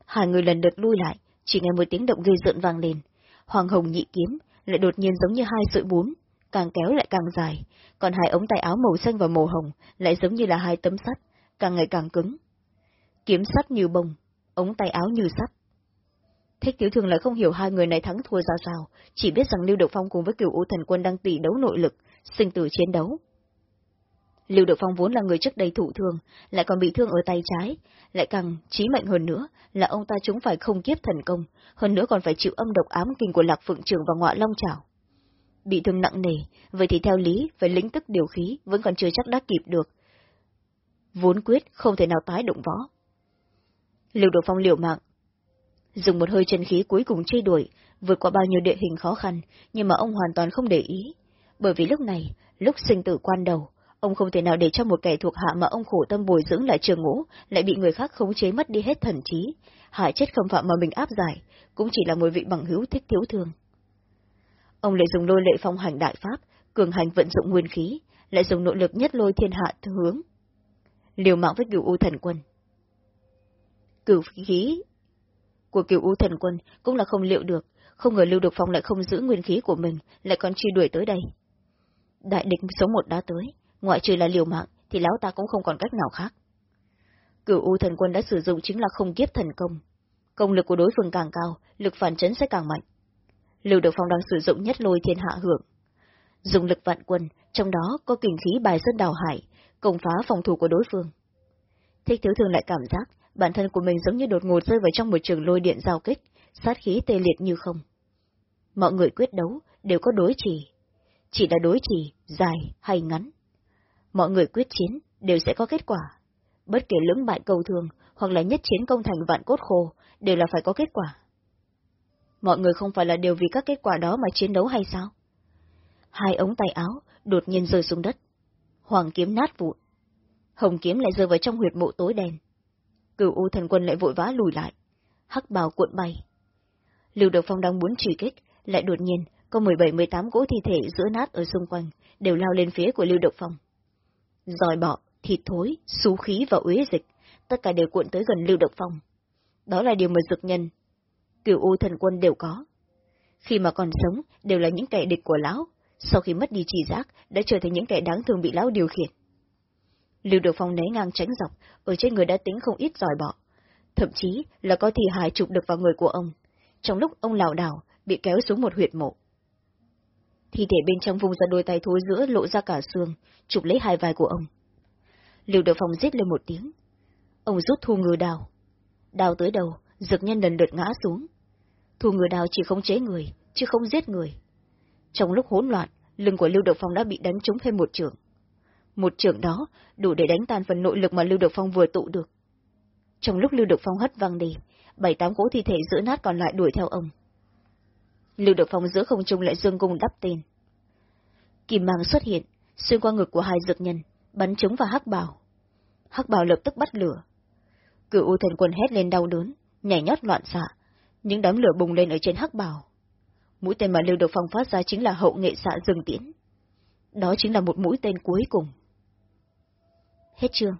Hai người lần lượt lui lại, chỉ nghe một tiếng động gây rợn vang lên. Hoàng hồng nhị kiếm lại đột nhiên giống như hai sợi bún, càng kéo lại càng dài, còn hai ống tay áo màu xanh và màu hồng lại giống như là hai tấm sắt, càng ngày càng cứng. Kiếm sắt như bông, ống tay áo như sắt. Thích tiểu thường lại không hiểu hai người này thắng thua ra sao, chỉ biết rằng Lưu Độc Phong cùng với cửu U thần quân đang tỷ đấu nội lực, sinh tử chiến đấu. Lưu Độc Phong vốn là người trước đây thụ thương, lại còn bị thương ở tay trái, lại càng trí mệnh hơn nữa là ông ta chúng phải không kiếp thần công, hơn nữa còn phải chịu âm độc ám kinh của Lạc Phượng Trường và Ngọa Long Trảo. Bị thương nặng nề, vậy thì theo lý, phải lĩnh tức điều khí, vẫn còn chưa chắc đã kịp được. Vốn quyết không thể nào tái động võ. Lưu độ Phong liều mạng, dùng một hơi chân khí cuối cùng truy đuổi, vượt qua bao nhiêu địa hình khó khăn, nhưng mà ông hoàn toàn không để ý. Bởi vì lúc này, lúc sinh tử quan đầu, Ông không thể nào để cho một kẻ thuộc hạ mà ông khổ tâm bồi dưỡng lại trường ngũ, lại bị người khác khống chế mất đi hết thần trí. Hại chết không phạm mà mình áp giải, cũng chỉ là một vị bằng hữu thích thiếu thương. Ông lại dùng lôi lệ phong hành đại pháp, cường hành vận dụng nguyên khí, lại dùng nội lực nhất lôi thiên hạ hướng. Liều mạng với cửu u thần quân. Cửu khí của cửu u thần quân cũng là không liệu được, không ngờ Lưu Độc Phong lại không giữ nguyên khí của mình, lại còn truy đuổi tới đây. Đại địch số một đã tới, ngoại trừ là liều mạng, thì lão ta cũng không còn cách nào khác. Cửu U thần quân đã sử dụng chính là không kiếp thần công. Công lực của đối phương càng cao, lực phản chấn sẽ càng mạnh. Lưu Được Phong đang sử dụng nhất lôi thiên hạ hưởng. Dùng lực vạn quân, trong đó có kình khí bài sơn đào hải, công phá phòng thủ của đối phương. Thích thiếu thường lại cảm giác, bản thân của mình giống như đột ngột rơi vào trong một trường lôi điện giao kích, sát khí tê liệt như không. Mọi người quyết đấu đều có đối chỉ. Chỉ là đối chỉ, dài hay ngắn mọi người quyết chiến đều sẽ có kết quả. bất kể lưỡng bại cầu thường hoặc là nhất chiến công thành vạn cốt khô, đều là phải có kết quả. Mọi người không phải là đều vì các kết quả đó mà chiến đấu hay sao? Hai ống tay áo đột nhiên rơi xuống đất. Hoàng kiếm nát vụn. Hồng kiếm lại rơi vào trong huyệt mộ tối đen. Cửu U thần quân lại vội vã lùi lại. Hắc bào cuộn bay. Lưu Độc Phong đang muốn truy kích, lại đột nhiên có mười bảy mười tám cỗ thi thể giữa nát ở xung quanh, đều lao lên phía của Lưu Độc Phong. Giòi bọ, thịt thối, xú khí và uế dịch, tất cả đều cuộn tới gần Lưu Độc Phong. Đó là điều mà dực nhân, cửu U thần quân đều có. Khi mà còn sống, đều là những kẻ địch của lão, sau khi mất đi trì giác, đã trở thành những kẻ đáng thương bị lão điều khiển. Lưu Được Phong né ngang tránh dọc, ở trên người đã tính không ít giỏi bọ. Thậm chí là có thì hài chụp được vào người của ông, trong lúc ông lảo đảo bị kéo xuống một huyệt mộ. Thi thể bên trong vùng ra đôi tay thối giữa lộ ra cả xương, chụp lấy hai vai của ông. Lưu Được Phong giết lên một tiếng. Ông rút thu ngư đào. Đào tới đầu, dược nhân lần lượt ngã xuống. Thu người nào chỉ không chế người, chứ không giết người. Trong lúc hỗn loạn, lưng của Lưu Độc Phong đã bị đánh trúng thêm một trường. Một trường đó đủ để đánh tan phần nội lực mà Lưu Độc Phong vừa tụ được. Trong lúc Lưu Độc Phong hất văng đi, bảy tám cỗ thi thể giữa nát còn lại đuổi theo ông. Lưu Độc Phong giữa không trung lại dương cung đắp tên. Kim mang xuất hiện, xuyên qua ngực của hai dược nhân, bắn trúng vào hắc bào. Hắc bào lập tức bắt lửa. Cửu U thần quân hét lên đau đớn, nhảy nhót loạn xạ, những đám lửa bùng lên ở trên hắc bào. Mũi tên mà Lưu Độc Phong phát ra chính là hậu nghệ xạ rừng tiễn. Đó chính là một mũi tên cuối cùng. Hết chương.